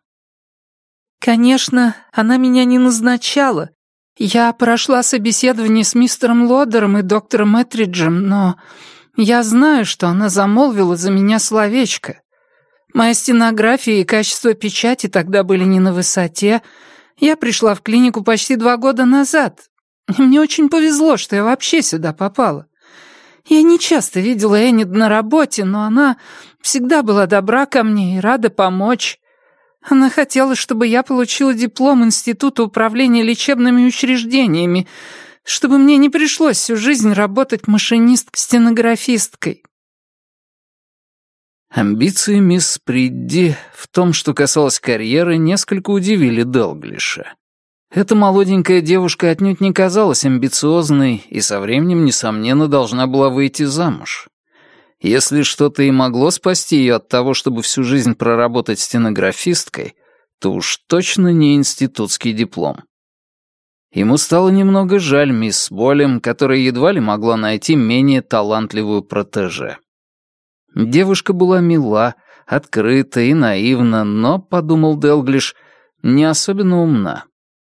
Speaker 5: «Конечно, она меня не назначала. Я прошла собеседование с мистером Лодером и доктором Этриджем, но я знаю, что она замолвила за меня словечко. Моя стенография и качество печати тогда были не на высоте. Я пришла в клинику почти два года назад, мне очень повезло, что я вообще сюда попала. Я не часто видела Эннет на работе, но она всегда была добра ко мне и рада помочь. Она хотела, чтобы я получила диплом Института управления лечебными учреждениями, чтобы мне не пришлось всю жизнь работать машинист-стенографисткой.
Speaker 2: Амбиции мисс Придди в том, что касалось карьеры, несколько удивили Делглиша. Эта молоденькая девушка отнюдь не казалась амбициозной и со временем, несомненно, должна была выйти замуж. Если что-то и могло спасти ее от того, чтобы всю жизнь проработать стенографисткой, то уж точно не институтский диплом. Ему стало немного жаль мисс Болем, которая едва ли могла найти менее талантливую протеже. Девушка была мила, открыта и наивна, но, подумал Делглиш, не особенно умна.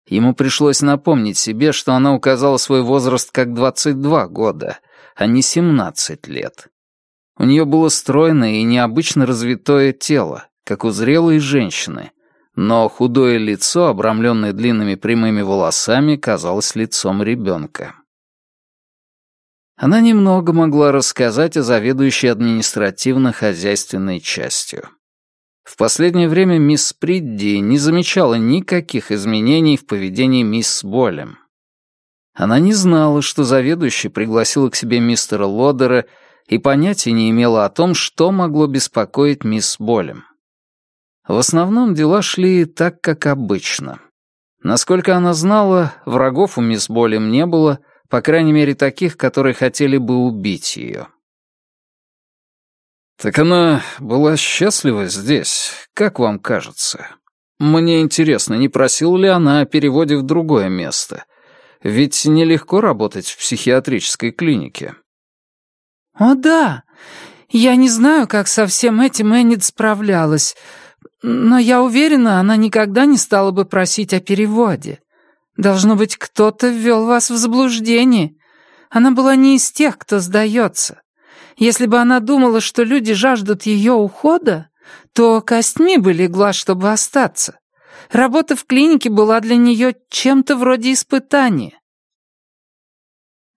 Speaker 2: Ему пришлось напомнить себе, что она указала свой возраст как 22 года, а не 17 лет. У нее было стройное и необычно развитое тело, как у зрелой женщины, но худое лицо, обрамленное длинными прямыми волосами, казалось лицом ребенка. Она немного могла рассказать о заведующей административно-хозяйственной частью. В последнее время мисс Придди не замечала никаких изменений в поведении мисс Болем. Она не знала, что заведующий пригласила к себе мистера Лодера и понятия не имела о том, что могло беспокоить мисс Болем. В основном дела шли так, как обычно. Насколько она знала, врагов у мисс Болем не было, по крайней мере таких, которые хотели бы убить ее.
Speaker 3: «Так она была счастлива здесь, как вам кажется? Мне интересно, не просила ли она о переводе в другое место? Ведь нелегко работать в психиатрической клинике».
Speaker 5: «О да, я не знаю, как со всем этим Эннет справлялась, но я уверена, она никогда не стала бы просить о переводе. Должно быть, кто-то ввел вас в заблуждение. Она была не из тех, кто сдается. Если бы она думала, что люди жаждут ее ухода, то костьми бы легла, чтобы остаться. Работа в клинике была для нее чем-то вроде испытания.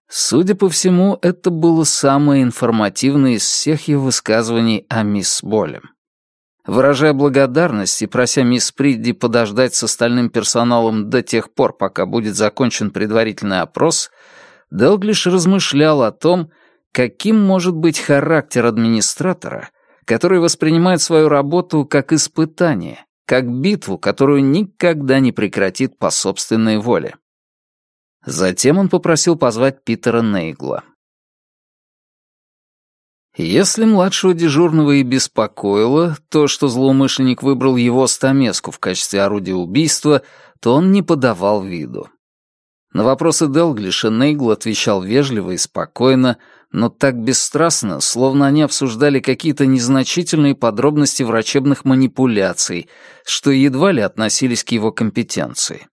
Speaker 2: Судя по всему, это было самое информативное из всех его высказываний о мисс Болем. Выражая благодарность и прося мисс Придди подождать с остальным персоналом до тех пор, пока будет закончен предварительный опрос, Делглиш размышлял о том, каким может быть характер администратора, который воспринимает свою работу как испытание, как битву, которую никогда не прекратит по собственной воле. Затем он попросил позвать Питера Нейгла. Если младшего дежурного и беспокоило то, что злоумышленник выбрал его стамеску в качестве орудия убийства, то он не подавал виду. На вопросы Делглиша Нейгл отвечал вежливо и спокойно, но так бесстрастно, словно они обсуждали какие-то незначительные подробности врачебных манипуляций, что едва ли относились к его компетенции.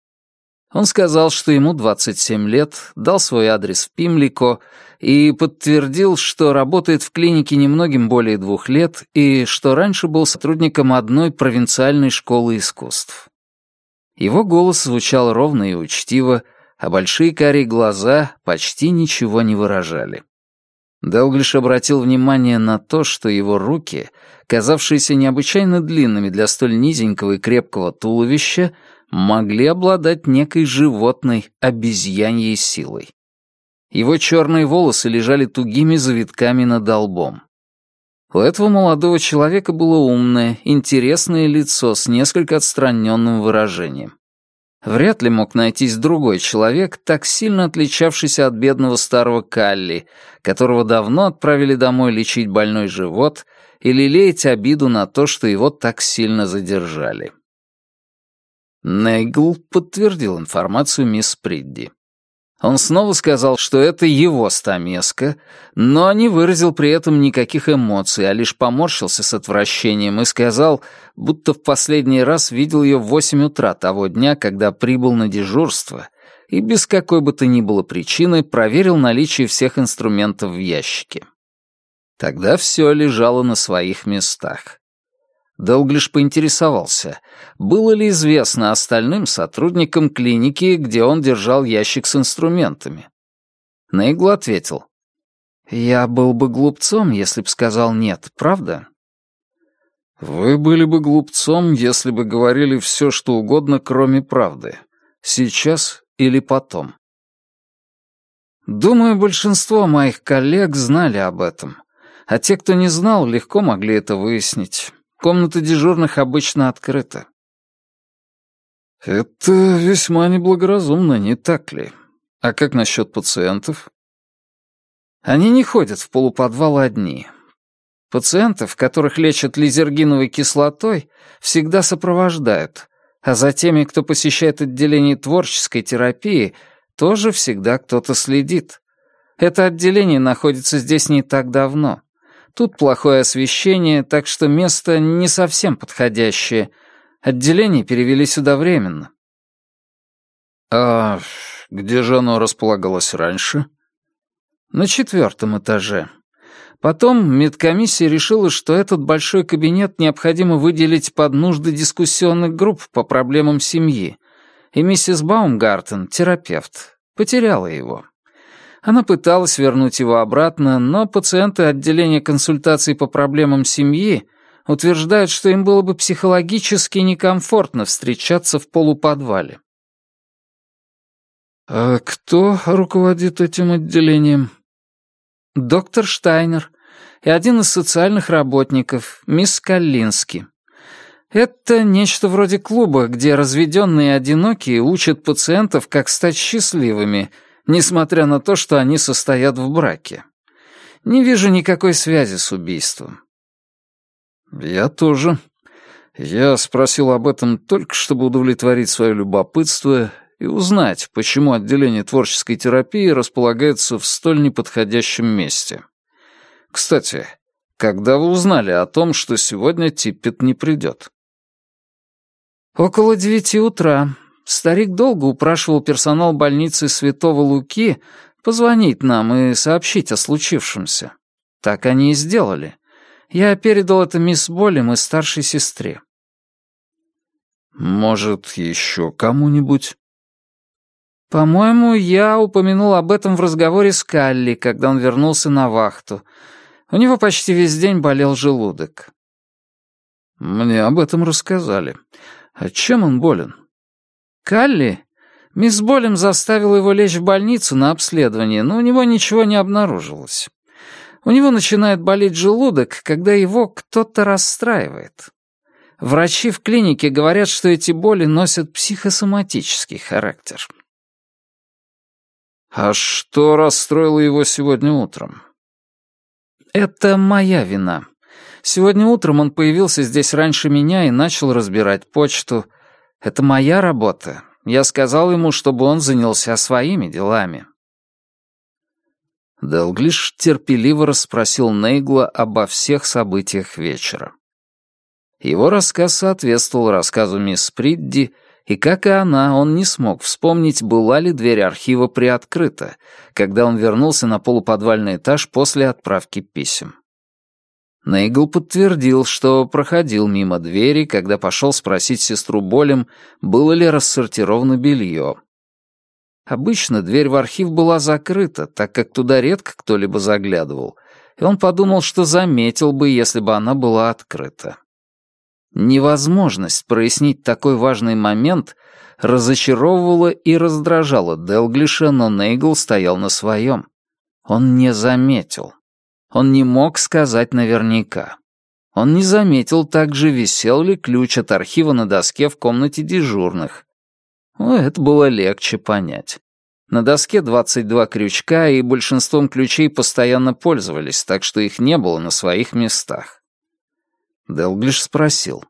Speaker 2: Он сказал, что ему 27 лет, дал свой адрес в Пимлико и подтвердил, что работает в клинике немногим более двух лет и что раньше был сотрудником одной провинциальной школы искусств. Его голос звучал ровно и учтиво, а большие карие глаза почти ничего не выражали. Делглиш обратил внимание на то, что его руки, казавшиеся необычайно длинными для столь низенького и крепкого туловища, могли обладать некой животной обезьяньей силой. Его черные волосы лежали тугими завитками над лбом. У этого молодого человека было умное, интересное лицо с несколько отстраненным выражением. Вряд ли мог найтись другой человек, так сильно отличавшийся от бедного старого Калли, которого давно отправили домой лечить больной живот или лелеять обиду на то, что его так сильно задержали. Нейгл подтвердил информацию мисс Придди. Он снова сказал, что это его стамеска, но не выразил при этом никаких эмоций, а лишь поморщился с отвращением и сказал, будто в последний раз видел ее в восемь утра того дня, когда прибыл на дежурство, и без какой бы то ни было причины проверил наличие всех инструментов в ящике. Тогда все лежало на своих местах. Делглиш поинтересовался, было ли известно остальным сотрудникам клиники, где он держал ящик с инструментами. Нейгл ответил, «Я был бы глупцом, если б сказал нет, правда?» «Вы были бы глупцом, если бы говорили все, что угодно, кроме правды. Сейчас или потом?» «Думаю, большинство моих коллег знали об этом, а те, кто не знал, легко могли это выяснить. Комната дежурных обычно открыта. Это весьма неблагоразумно, не так ли? А как насчет пациентов? Они не ходят в полуподвал одни. Пациентов, которых лечат лизергиновой кислотой, всегда сопровождают, а за теми, кто посещает отделение творческой терапии, тоже всегда кто-то следит. Это отделение находится здесь не так давно. Тут плохое освещение, так что место не совсем подходящее. Отделение перевели сюда временно. А где же оно располагалось раньше? На четвертом этаже. Потом медкомиссия решила, что этот большой кабинет необходимо выделить под нужды дискуссионных групп по проблемам семьи, и миссис Баумгартен, терапевт, потеряла его. Она пыталась вернуть его обратно, но пациенты отделения консультаций по проблемам семьи утверждают, что им было бы психологически некомфортно встречаться в полуподвале. «А кто руководит этим отделением?» «Доктор Штайнер и один из социальных работников, мисс Каллински. Это нечто вроде клуба, где разведенные и одинокие учат пациентов, как стать счастливыми — несмотря на то, что они состоят в браке. Не вижу никакой связи с убийством. Я тоже. Я спросил об этом только, чтобы удовлетворить свое любопытство и узнать, почему отделение творческой терапии располагается в столь неподходящем месте. Кстати, когда вы узнали о том, что сегодня Типпет не придет? Около девяти утра. Старик долго упрашивал персонал больницы Святого Луки позвонить нам и сообщить о случившемся. Так они и сделали. Я передал это мисс Болем и старшей сестре. «Может, еще кому-нибудь?» По-моему, я упомянул об этом в разговоре с Калли, когда он вернулся на вахту. У него почти весь день болел желудок.
Speaker 1: Мне об этом рассказали. А чем он болен?
Speaker 2: Калли? Мисс Болем заставила его лечь в больницу на обследование, но у него ничего не обнаружилось. У него начинает болеть желудок, когда его кто-то расстраивает. Врачи в клинике говорят, что эти боли носят психосоматический характер.
Speaker 1: А что расстроило его сегодня утром?
Speaker 2: Это моя вина. Сегодня утром он появился здесь раньше меня и начал разбирать почту. Это моя работа. Я сказал ему, чтобы он занялся своими делами.
Speaker 1: Делглиш терпеливо расспросил Нейгла обо всех событиях вечера. Его рассказ соответствовал рассказу мисс Придди, и, как и она, он не смог вспомнить, была ли дверь архива приоткрыта, когда он вернулся на полуподвальный этаж после отправки писем. Нейгл подтвердил, что проходил мимо двери, когда пошел спросить сестру Болем, было ли рассортировано белье. Обычно дверь в архив была закрыта, так как туда редко кто-либо заглядывал, и он подумал, что заметил бы, если бы она была открыта. Невозможность прояснить такой важный момент разочаровывала и раздражала Делглиша, но Нейгл стоял на своем. Он не заметил. Он не мог сказать наверняка. Он не заметил также, висел ли ключ от архива на доске в комнате дежурных. Ну, это было легче понять. На доске 22 крючка, и большинством ключей постоянно пользовались, так что их не было на своих местах. Делглиш спросил.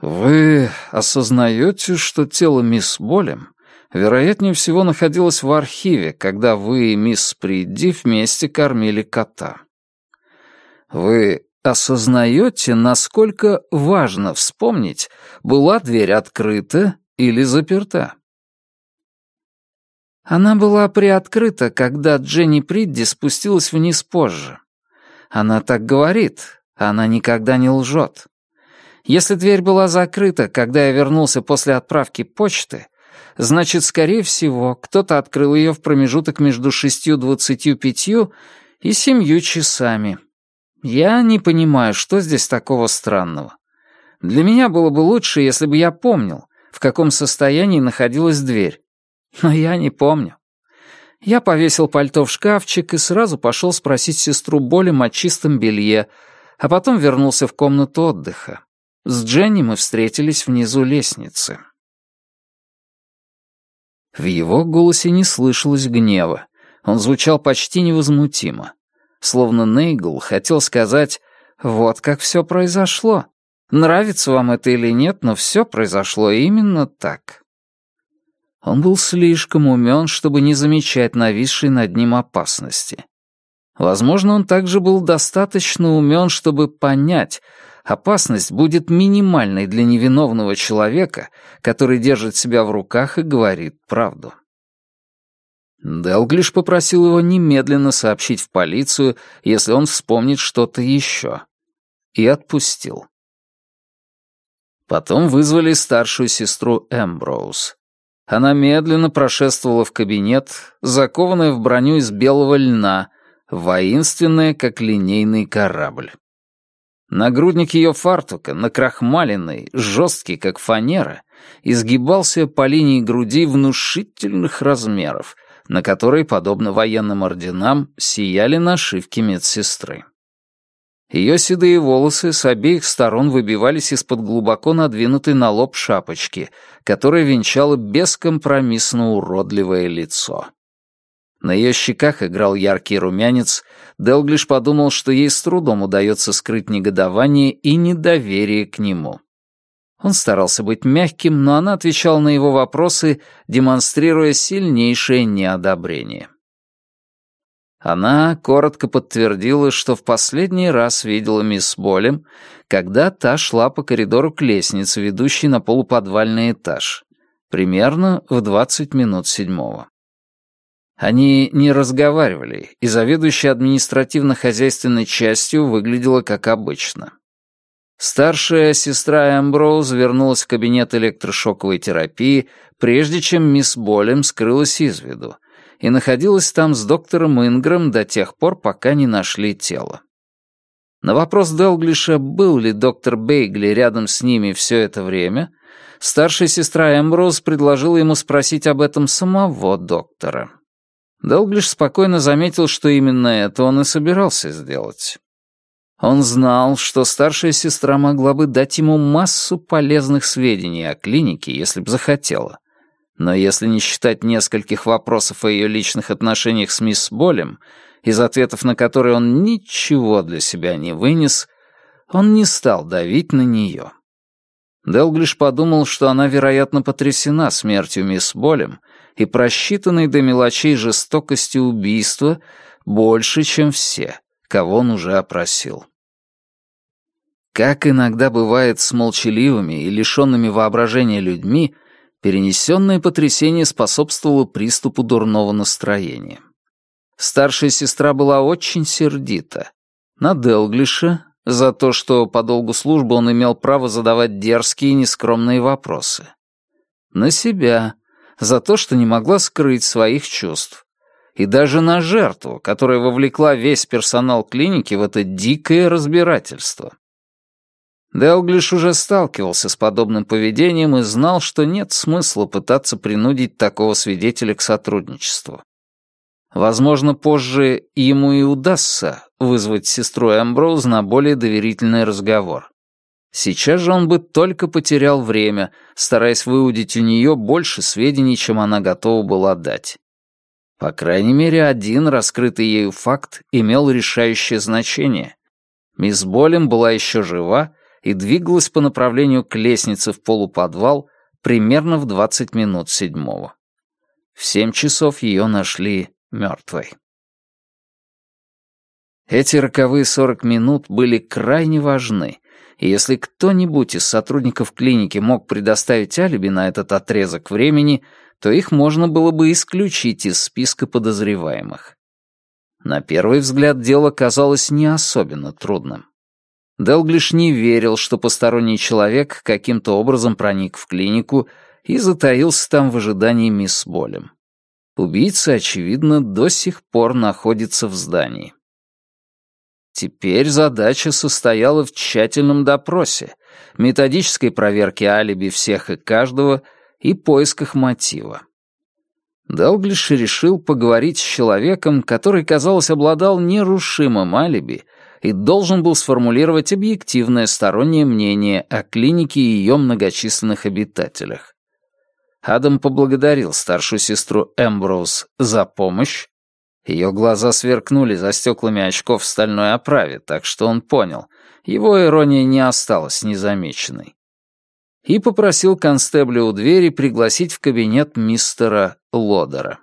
Speaker 1: «Вы осознаете, что тело мисс Болем вероятнее всего, находилась в архиве, когда вы и мисс Придди вместе кормили кота. Вы осознаете, насколько важно вспомнить, была дверь открыта или заперта?
Speaker 2: Она была приоткрыта, когда Дженни Придди спустилась вниз позже. Она так говорит, она никогда не лжет. Если дверь была закрыта, когда я вернулся после отправки почты, Значит, скорее всего, кто-то открыл ее в промежуток между шестью двадцатью пятью и семью часами. Я не понимаю, что здесь такого странного. Для меня было бы лучше, если бы я помнил, в каком состоянии находилась дверь. Но я не помню. Я повесил пальто в шкафчик и сразу пошел спросить сестру Болем о чистом белье, а потом вернулся в комнату отдыха. С Дженни мы встретились внизу лестницы. В его голосе не слышалось гнева. Он звучал почти невозмутимо. Словно Нейгл хотел сказать «Вот как все произошло. Нравится вам это или нет, но все произошло именно так». Он был слишком умен, чтобы не замечать нависшей над ним опасности. Возможно, он также был достаточно умен, чтобы понять, опасность будет минимальной для невиновного человека, который держит себя в руках и говорит правду. Делглиш попросил его немедленно сообщить в полицию, если он вспомнит что-то еще. И отпустил. Потом вызвали старшую сестру Эмброуз. Она медленно прошествовала в кабинет, закованная в броню из белого льна, воинственная, как линейный корабль. Нагрудник ее фартука, накрахмаленный, жесткий, как фанера, изгибался по линии груди внушительных размеров, на которой, подобно военным орденам, сияли нашивки медсестры. Ее седые волосы с обеих сторон выбивались из-под глубоко надвинутой на лоб шапочки, которая венчала бескомпромиссно уродливое лицо. На ее щеках играл яркий румянец, Делглиш подумал, что ей с трудом удается скрыть негодование и недоверие к нему. Он старался быть мягким, но она отвечала на его вопросы, демонстрируя сильнейшее неодобрение. Она коротко подтвердила, что в последний раз видела мисс Болем, когда та шла по коридору к лестнице, ведущей на полуподвальный этаж, примерно в двадцать минут седьмого. Они не разговаривали, и заведующая административно-хозяйственной частью выглядела как обычно. Старшая сестра Эмброуз вернулась в кабинет электрошоковой терапии, прежде чем мисс Болем скрылась из виду, и находилась там с доктором Инграм до тех пор, пока не нашли тело. На вопрос Делглиша, был ли доктор Бейгли рядом с ними все это время, старшая сестра Эмброуз предложила ему спросить об этом самого доктора. Делглиш спокойно заметил, что именно это он и собирался сделать. Он знал, что старшая сестра могла бы дать ему массу полезных сведений о клинике, если бы захотела. Но если не считать нескольких вопросов о ее личных отношениях с мисс Болем, из ответов на которые он ничего для себя не вынес, он не стал давить на нее. Делглиш подумал, что она, вероятно, потрясена смертью мисс Болем и просчитанной до мелочей жестокости убийства больше, чем все, кого он уже опросил. Как иногда бывает с молчаливыми и лишенными воображения людьми, перенесенное потрясение способствовало приступу дурного настроения. Старшая сестра была очень сердита. На Делглиша за то, что по долгу службы он имел право задавать дерзкие и нескромные вопросы. На себя за то, что не могла скрыть своих чувств. И даже на жертву, которая вовлекла весь персонал клиники в это дикое разбирательство. Делглиш уже сталкивался с подобным поведением и знал, что нет смысла пытаться принудить такого свидетеля к сотрудничеству. Возможно, позже ему и удастся вызвать сестру Эмброуз на более доверительный разговор. Сейчас же он бы только потерял время, стараясь выудить у нее больше сведений, чем она готова была дать. По крайней мере, один раскрытый ею факт имел решающее значение. Мисс Болем была еще жива и двигалась по направлению к лестнице в полуподвал примерно в 20 минут седьмого. В семь часов ее нашли мертвой. Эти роковые 40 минут были крайне важны, и если кто-нибудь из сотрудников клиники мог предоставить алиби на этот отрезок времени, то их можно было бы исключить из списка подозреваемых. На первый взгляд дело казалось не особенно трудным. Делглиш не верил, что посторонний человек каким-то образом проник в клинику и затаился там в ожидании мисс Болем. Убийца, очевидно, до сих пор находится в здании. Теперь задача состояла в тщательном допросе, методической проверке алиби всех и каждого и поисках мотива. Делглиш решил поговорить с человеком, который, казалось, обладал нерушимым алиби и должен был сформулировать объективное стороннее мнение о клинике и ее многочисленных обитателях. Адам поблагодарил старшую сестру Эмброуз за помощь. Ее глаза сверкнули за стеклами очков в стальной оправе, так что он понял, его ирония не осталась незамеченной. И попросил констебля у двери пригласить в кабинет мистера Лодера.